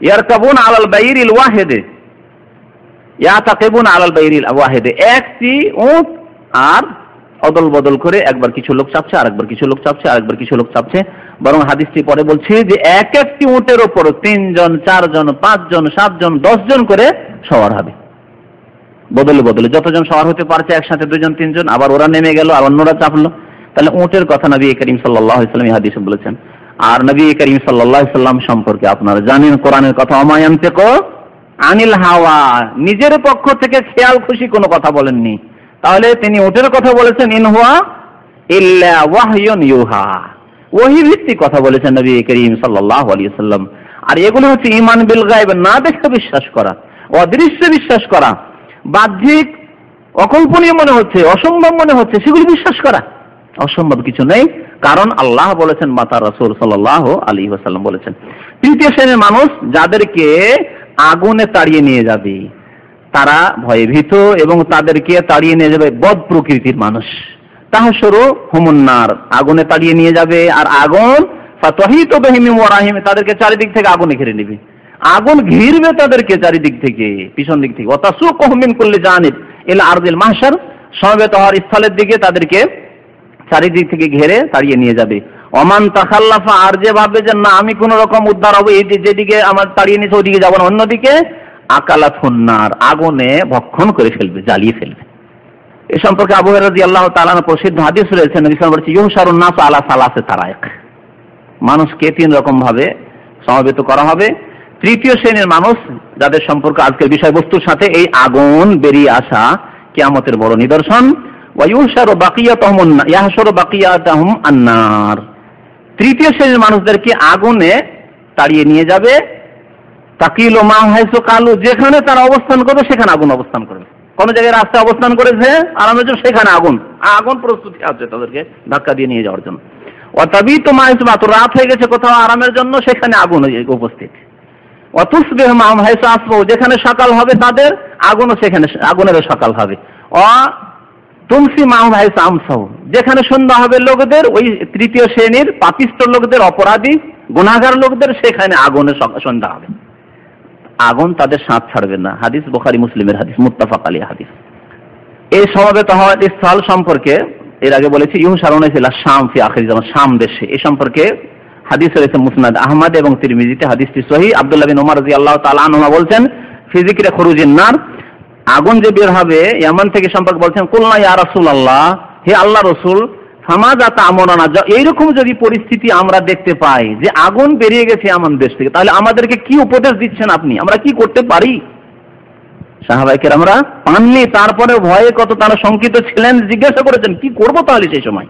ইয়ারকাবুন আলাল বাইরিল ওয়াহেদে। ইয়া তাকেবুন আলাল বাইরিল ওয়াহেদে। একটি উট আর অদল বদল করে একবার কিছু লোক চাপছে আর একবার কিছু লোক চাপছে আর একবার কিছু লোক চাপছে। বরং হাদিসটি পরে বলছে যে এক একটি উটের ওপর তিনজন, চারজন, পাঁচজন, সাতজন, দশজন করে সওয়ার হবে। বদলে বদলে যতজন সওয়ার হতে পারছে একসাথে দুজন, তিনজন, আবার ওরা নেমে গেল আর অন্যরা চাপলো। তাহলে উটের কথা নবী করিম সাল্লাহ ইসলাম হাদিসে বলেছেন। আর নবী করিম সাল্লাহ সাল্লাম সম্পর্কে আপনারা জানেন কোরআনের কথা অমায়ান্তে কো আনিল হাওয়া নিজের পক্ষ থেকে খেয়াল খুশি কোনো কথা বলেননি। তাহলে তিনি উটের কথা বলেছেন ইনহুয়া ইল্লা ওয়াহয়ুন ইউহা ওহি ভিত্তিক কথা বলেছেন নবী করিম সাল্লাল্লাহু আলাইহি সাল্লাম। আর এগুলো হচ্ছে ইমান বিল গায়ব, না দেখে বিশ্বাস করা, অদৃশ্য বিশ্বাস করা। বাহ্যিক অকল্পনীয় মনে হচ্ছে, অসম্ভব মনে হচ্ছে, সেগুলি বিশ্বাস করা। অসম্ভব কিছু নেই। কারণ আল্লাহ বলেছেন, মাতা রসুল সাল্লাহ আলী ওসাল্লাম বলেছেন, তৃতীয় শ্রেণির মানুষ যাদেরকে আগুনে তাড়িয়ে নিয়ে যাবে, তারা ভয়ে ভীত এবং তাদেরকে তাড়িয়ে নিয়ে যাবে বদ প্রকৃতির মানুষ। তাহসরু হুমুন্নার, আগুনে তাড়িয়ে নিয়ে যাবে, আর আগুন, ফাতহিত তাদেরকে চারিদিক থেকে আগুনে ঘিরে নেবে। আগুন ঘিরবে তাদেরকে চারিদিক থেকে, পিছন দিক থেকে। অতাসু কহমিন করলে জানিব এল আরদিল মাহসার সমবেত হওয়ার স্থলের দিকে তাদেরকে চারিদিক থেকে ঘেরে তাড়িয়ে নিয়ে যাবে। অমান তাখাল্লাফা, আর যে ভাববে যে না, আমি কোন রকম উদ্ধার হব, এই যেদিকে আমার তাড়িয়ে নিয়েছে ওইদিকে যাব না। অন্যদিকে আকালা ফন্নার আগুনে ভক্ষণ করে ফেলবে, জ্বালিয়ে ফেলবে। এ সম্পর্কে আবু রাজি আল্লাহ তালান প্রসিদ্ধ হাদিস রয়েছে, নবী সাল্লাম বলছে ইহসারুন নাস আলা সালাসে তারায়েক। মানুষকে তিন রকম ভাবে সমবেত করা হবে। তৃতীয় শ্রেণির মানুষ, যাদের সম্পর্ক আজকের বিষয়বস্তুর সাথে এই আগুন বেরিয়ে আসা কেয়ামতের বড় নিদর্শন। আন্নার। তৃতীয় শ্রেণির মানুষদেরকে আগুনে তাড়িয়ে নিয়ে যাবে। তাকিল মা হাইসো কালু, যেখানে তারা অবস্থান করবে, সেখানে আগুন অবস্থান করবে। কোন জায়গায় রাস্তায় অবস্থান করেছে জন্য সেখানে আগুন। আগুন প্রস্তুতি আছে তাদেরকে ধাক্কা দিয়ে নিয়ে যাওয়ার জন্য। অতবি তো মা তো রাত হয়ে গেছে কোথাও আরামের জন্য, সেখানে আগুন উপস্থিত। অতুসবেহ মাম হাইসো আসব যেখানে সকাল হবে তাদের, আগুনও সেখানে, আগুনেরও সকাল হবে। অ মাম হাইসো আমসাহ যেখানে সন্ধ্যা হবে লোকদের, ওই তৃতীয় শ্রেণির পাপিষ্ট লোকদের, অপরাধী, গুণাগার লোকদের, সেখানে আগুনে সন্ধ্যা হবে। আগুন তাদের সাঁত ছাড়বে না। হাদিস বোখারি, মুসলিমের হাদিস, মুত্তাফাক আলী হাদিস। এই সমাবেত হওয়ার স্থল সম্পর্কে এর আগে বলেছি ইহু সারণে ছিল শাম ফি আখির জামান, শাম দেশে। এই সম্পর্কে হাদিস রয়েছে মুসনাদ আহমদ এবং তিরমিজিতে, হাদিসটি সহি। আব্দুল্লাহ বিন ওমর রাদিয়াল্লাহু তাআলা আনহু বলছেন ফিজিকরে খরুজিন নার আগুন যে বের হবে এমন থেকে সম্পর্কে বলছেন, কুলনা ইয়া রসুল রাসূলুল্লাহ হে আল্লাহ রাসূল ফামাজাতা আমরানা এইরকম যদি পরিস্থিতি আমরা দেখতে পাই যে আগুন বেরিয়ে গেছে এমন দেশ থেকে, তাহলে আমাদেরকে কি উপদেশ দিচ্ছেন আপনি? আমরা কি করতে পারি? সাহাবাইকের আমরা পাননি তারপরে ভয়ে কত তারা শঙ্কিত ছিলেন, জিজ্ঞাসা করেছেন, কি করব তাহলে সেই সময়?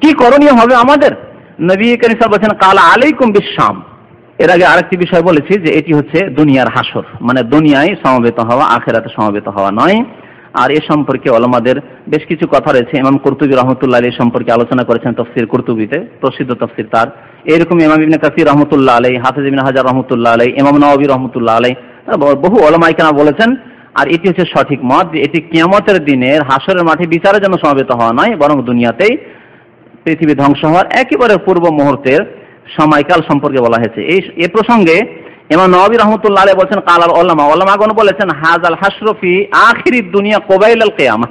কি করণীয় হবে আমাদের? নবী করিম বলছেন, কালা আলাইকুম বিশ্বাম এর আগে আরেকটি বিষয় বলেছি যে এটি হচ্ছে দুনিয়ার হাসর মানে দুনিয়ায় সমবেত হওয়া, আখেরাতে সমবেত হওয়া নয়। আর এ সম্পর্কে অলমাদের বেশ কিছু কথা রয়েছে। ইমাম কর্তুবী রহমতুল্লাহ এই সম্পর্কে আলোচনা করেছেন তফসির কর্তুবিতে, প্রসিদ্ধ তফসির তার। এরকম ইমাম ইবনে কাসির রহমতুল্লাহ আলাই হাফিজ ইবিন হাজার রহমতুল্লাহ আলাই ইমাম নওয়াবী রহমতুল্লাহ আলাই বহু অলমাইকানা বলেছেন। আর এটি হচ্ছে সঠিক মত যে এটি কিয়ামতের দিনের হাসরের মাঠে বিচারের জন্য সমবেত হওয়া নয়, বরং দুনিয়াতেই পৃথিবী ধ্বংস হওয়ার একেবারে পূর্ব মুহূর্তের সময়কাল সম্পর্কে বলা হয়েছে। এই এ প্রসঙ্গে এমন নবী রহমতুল্লাহ আলী বলছেন, কালাল ওলামা ওলামাগণ বলেছেন হাজাল হাসরফি আখিরি দুনিয়া কোবাইল আল কেয়ামা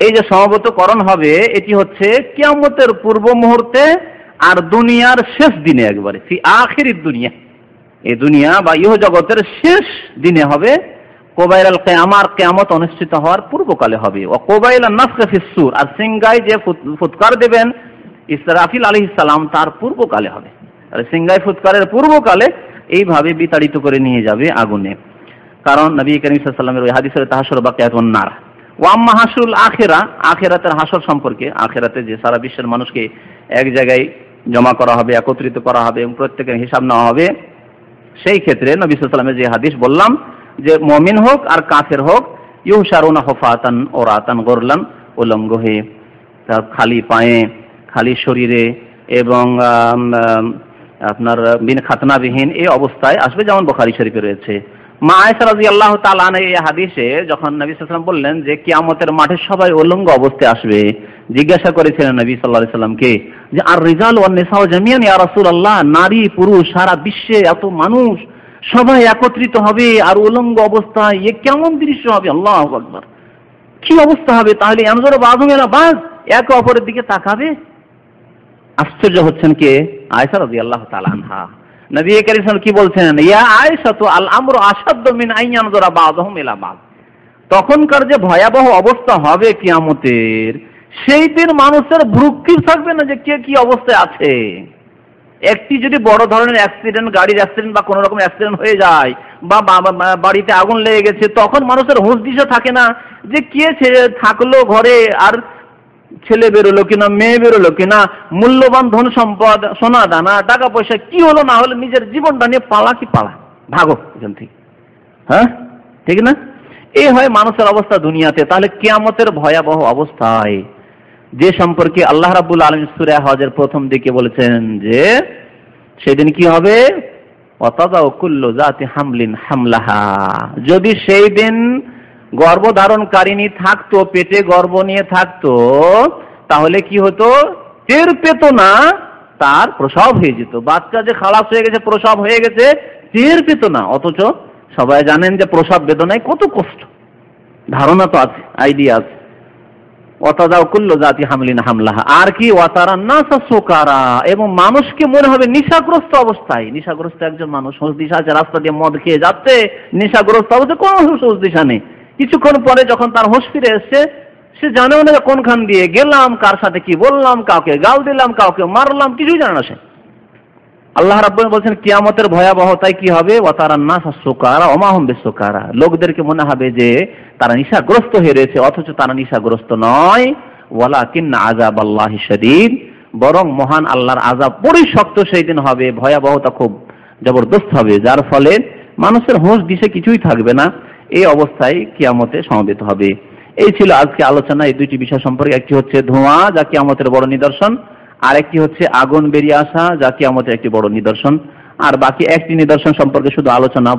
এই যে সমবেতকরণ হবে, এটি হচ্ছে কিয়ামতের পূর্ব মুহূর্তে আর দুনিয়ার শেষ দিনে একবারে, ফি আখিরি দুনিয়া। এই দুনিয়া বা ইহ জগতের শেষ দিনে হবে কোবাইল আল কেয়ামার কেয়ামত অনুষ্ঠিত হওয়ার পূর্বকালে হবে। ও কোবাইল নাফকে ফিসুর আর সিংগাই যে ফুৎকার দেবেন ইসরাফিল আলী ইসালাম তার পূর্বকালে হবে। সিংগাই ফুৎকারের পূর্বকালে এইভাবে বিতাড়িত করে নিয়ে যাবে আগুনে। কারণ নবী করিম সাল্লামের ওই হাদিসের তাহাসর বাকিয়াতুন নার। ওয়াম্মা হাসুল আখেরা, আখেরাতের হাসর সম্পর্কে আখেরাতে যে সারা বিশ্বের মানুষকে এক জায়গায় জমা করা হবে, একত্রিত করা হবে এবং প্রত্যেকের হিসাব নেওয়া হবে, সেই ক্ষেত্রে নবী সাল্লামের যে হাদিস বললাম যে মমিন হোক আর কাফের হোক ইউ সারুনা হফাতান ওরাতান গরলান উলঙ্গ হয়ে তার খালি পায়ে খালি শরীরে এবং আপনার বিন খাতনাবিহীন এই অবস্থায় আসবে যেমন বখারি শরীফে রয়েছে। মা আয়সা রাজি আল্লাহ তালান এই হাদিসে যখন নবী সাল্লাম বললেন যে কিয়ামতের মাঠে সবাই উলঙ্গ অবস্থায় আসবে, জিজ্ঞাসা করেছিলেন নবী সাল্লাহ সাল্লামকে যে আর রিজাল ও নেশাও জামিয়ান ইয়া রাসুল আল্লাহ নারী, পুরুষ, সারা বিশ্বে এত মানুষ, সবাই একত্রিত হবে আর উলঙ্গ অবস্থায়, এ কেমন দৃশ্য হবে? আল্লাহ আকবর। কি অবস্থা হবে? তাহলে এমজোর বাজমেরা বাজ একে অপরের দিকে তাকাবে? আশ্চর্য হচ্ছেন কে? আয়সা রাজি আল্লাহ তালানহা নবী করিম কি বলছেন? ইয়া আয়সা তো আল আমর আসাদ্দ মিন আইয়ান জোরা বাদহম ইলা বাদ। তখনকার যে ভয়াবহ অবস্থা হবে কিয়ামতের, সেই দিন মানুষের ভ্রুক্ষিপ থাকবে না যে কে কি অবস্থায় আছে। একটি যদি বড় ধরনের অ্যাক্সিডেন্ট, গাড়ির অ্যাক্সিডেন্ট বা কোনো রকম অ্যাক্সিডেন্ট হয়ে যায় বা বাড়িতে আগুন লেগে গেছে, তখন মানুষের হুঁশ দিশা থাকে না যে কে থাকল ঘরে আর ছেলে বেরোলো কিনা, মেয়ে বেরোলো কিনা, মূল্যবান ধন সম্পদ, সোনা দানা, টাকা পয়সা কি হলো না হলো নিজের জীবনটা নিয়ে পালা কি পালা? ভাগো এখান থেকে। হ্যাঁ? ঠিক না? এই হয় মানুষের অবস্থা দুনিয়াতে। তাহলে কেয়ামতের ভয়াবহ অবস্থায় যে সম্পর্কে আল্লাহ রাবুল আলম সুরে হজের প্রথম দিকে বলেছেন যে, সেদিন কি হবে? অতদাউকুল্লু জাতি হামলিন হামলাহা। যদি সেই দিন গর্ভধারণকারিনী থাকতো, পেটে গর্ভ নিয়ে থাকতো, তাহলে কি হতো? টের পেত না, তার প্রসব হয়ে যেত। বাচ্চা যে খালাস হয়ে গেছে, প্রসব হয়ে গেছে, টের পেত না। অথচ সবাই জানেন যে প্রসব বেদনায় কত কষ্ট। ধারণা তো আছে আইডিয়া আছে। অতাদাও কুল্ল জাতি হামলিন হামলাহা। আর কি, ওয়াতারা নাসা সোকারা। এবং মানুষকে মনে হবে নিশাগ্রস্ত অবস্থায়। নিশাগ্রস্ত একজন মানুষ হোস দিশা আছে, রাস্তা দিয়ে মদ খেয়ে যাচ্ছে, নিশাগ্রস্ত অবস্থায় কোনো হোস দিশা নেই। কিছুক্ষণ পরে যখন তার হোস ফিরে এসছে, সে জানেও না কোনখান দিয়ে গেলাম, কার সাথে কি বললাম, কাউকে গাল দিলাম, কাউকে মারলাম, কিছুই জানে না সে। আল্লাহ রাব্বুল বলছেন, কিয়ামতের ভয়াবহতায় কি হবে? ওয়াতারান নাস সুকারা ওমাহম বিসুকারা। লোকদেরকে মনে হবে যে তারা নিশাগ্রস্ত হয়ে রয়েছে, অথচ তারা নিশাগ্রস্ত নয়। ওয়ালাকিন আযাব আল্লাহ শাদীদ। বরং মহান আল্লাহর আযাব পরিশক্ত সেই দিন হবে, ভয়াবহতা খুব জবরদস্ত হবে, যার ফলে মানুষের হোঁশ দিশে কিছুই থাকবে না। এই অবস্থায় কিয়ামতে সমবেত হবে। এই ছিল আজকে আলোচনা। এই দুইটি বিষয় সম্পর্কে একটি হচ্ছে ধোঁয়া, যা কিয়ামতের বড় নিদর্শন, আর একটি হচ্ছে আগুন বেরিয়ে আসা, যা কিয়ামতের একটি বড় নিদর্শন। আর বাকি একটি নিদর্শন সম্পর্কে শুধু আলোচনা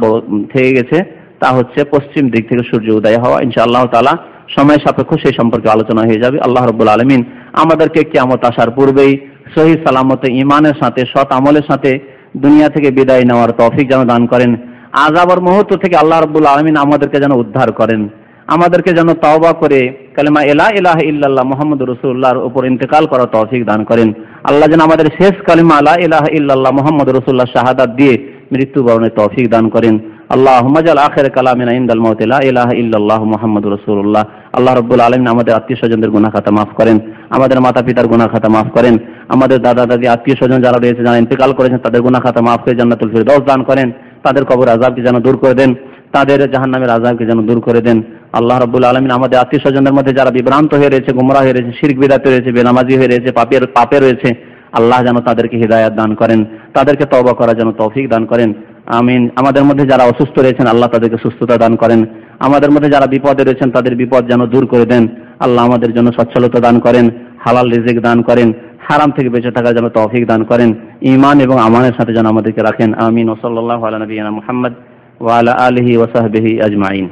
থেকে গেছে, তা হচ্ছে পশ্চিম দিক থেকে সূর্য উদয় হওয়া। ইনশাআল্লাহ তালা সময় সাপেক্ষ সেই সম্পর্কে আলোচনা হয়ে যাবে। আল্লাহ রব্বুল আলমিন আমাদেরকে কিয়ামত আসার পূর্বেই সহি সালামতে ইমানের সাথে, সৎ আমলের সাথে দুনিয়া থেকে বিদায় নেওয়ার তৌফিক যেন দান করেন। আজাবার মুহূর্ত থেকে আল্লাহ রব্বুল আলমিন আমাদেরকে যেন উদ্ধার করেন। আমাদেরকে যেন তওবা করে কালেমা এলা ইলাহ ইল্লাল্লাহ মোহাম্মদ রসুল্লাহর উপর ইন্তেকাল করার তৌফিক দান করেন। আল্লাহ যেন আমাদের শেষ কালিমা আলা ইলাহ ইল্লাল্লাহ মোহাম্মদ রসুল্লাহ শাহাদাত দিয়ে মৃত্যুবরণের তৌফিক দান করেন। আল্লাহ মাজাল আখের কালামিনা ইন্দাল মত লা ইলাহা ইল্লাল্লাহ মুহাম্মদ রাসূলুল্লাহ। আল্লাহ রাব্বুল আলামিন আমাদের আত্মীয় স্বজনদের গুনাহ খাতা মাফ করেন। আমাদের মাতা পিতার গুনাহ খাতা মাফ করেন। আমাদের দাদা দাদি আত্মীয় স্বজন যারা রয়েছে, যারা ইন্তেকাল করেছেন, তাদের গুনাহ খাতা মাফ করে জান্নাতুল ফিরদৌস দান করেন। তাদের কবর আযাবকে যেন দূর করে দেন, তাদের জাহান্নামের আযাবকে যেন দূর করে দেন। আল্লাহ রাব্বুল আলামিন আমাদের আত্মীয় স্বজনদের মধ্যে যারা বিভ্রান্ত হয়ে রয়েছে, গুমরাহ হয়ে রয়েছে, শিরক বিদাতে রয়েছে, বেনামাজি হয়ে রয়েছে পাপের পাপে রয়েছে, আল্লাহ যেন তাদেরকে হৃদায়াত দান করেন, তাদেরকে তওবা করা যেন তৌফিক দান করেন। আমিন। আমাদের মধ্যে যারা অসুস্থ রয়েছেন, আল্লাহ তাদেরকে সুস্থতা দান করেন। আমাদের মধ্যে যারা বিপদে রয়েছেন, তাদের বিপদ যেন দূর করে দেন। আল্লাহ আমাদের জন্য সচ্ছলতা দান করেন, হালাল রিজিক দান করেন। হারাম থেকে বেঁচে থাকার জন্য তৌফিক দান করেন। ঈমান এবং আমানের সাথে যেন আমাদেরকে রাখেন। আমিন। ওসল্লাহ আলা নবীনা মুহাম্মদ ওয়া আলা আলিহি ওয়া সাহবিহি আজমাইন।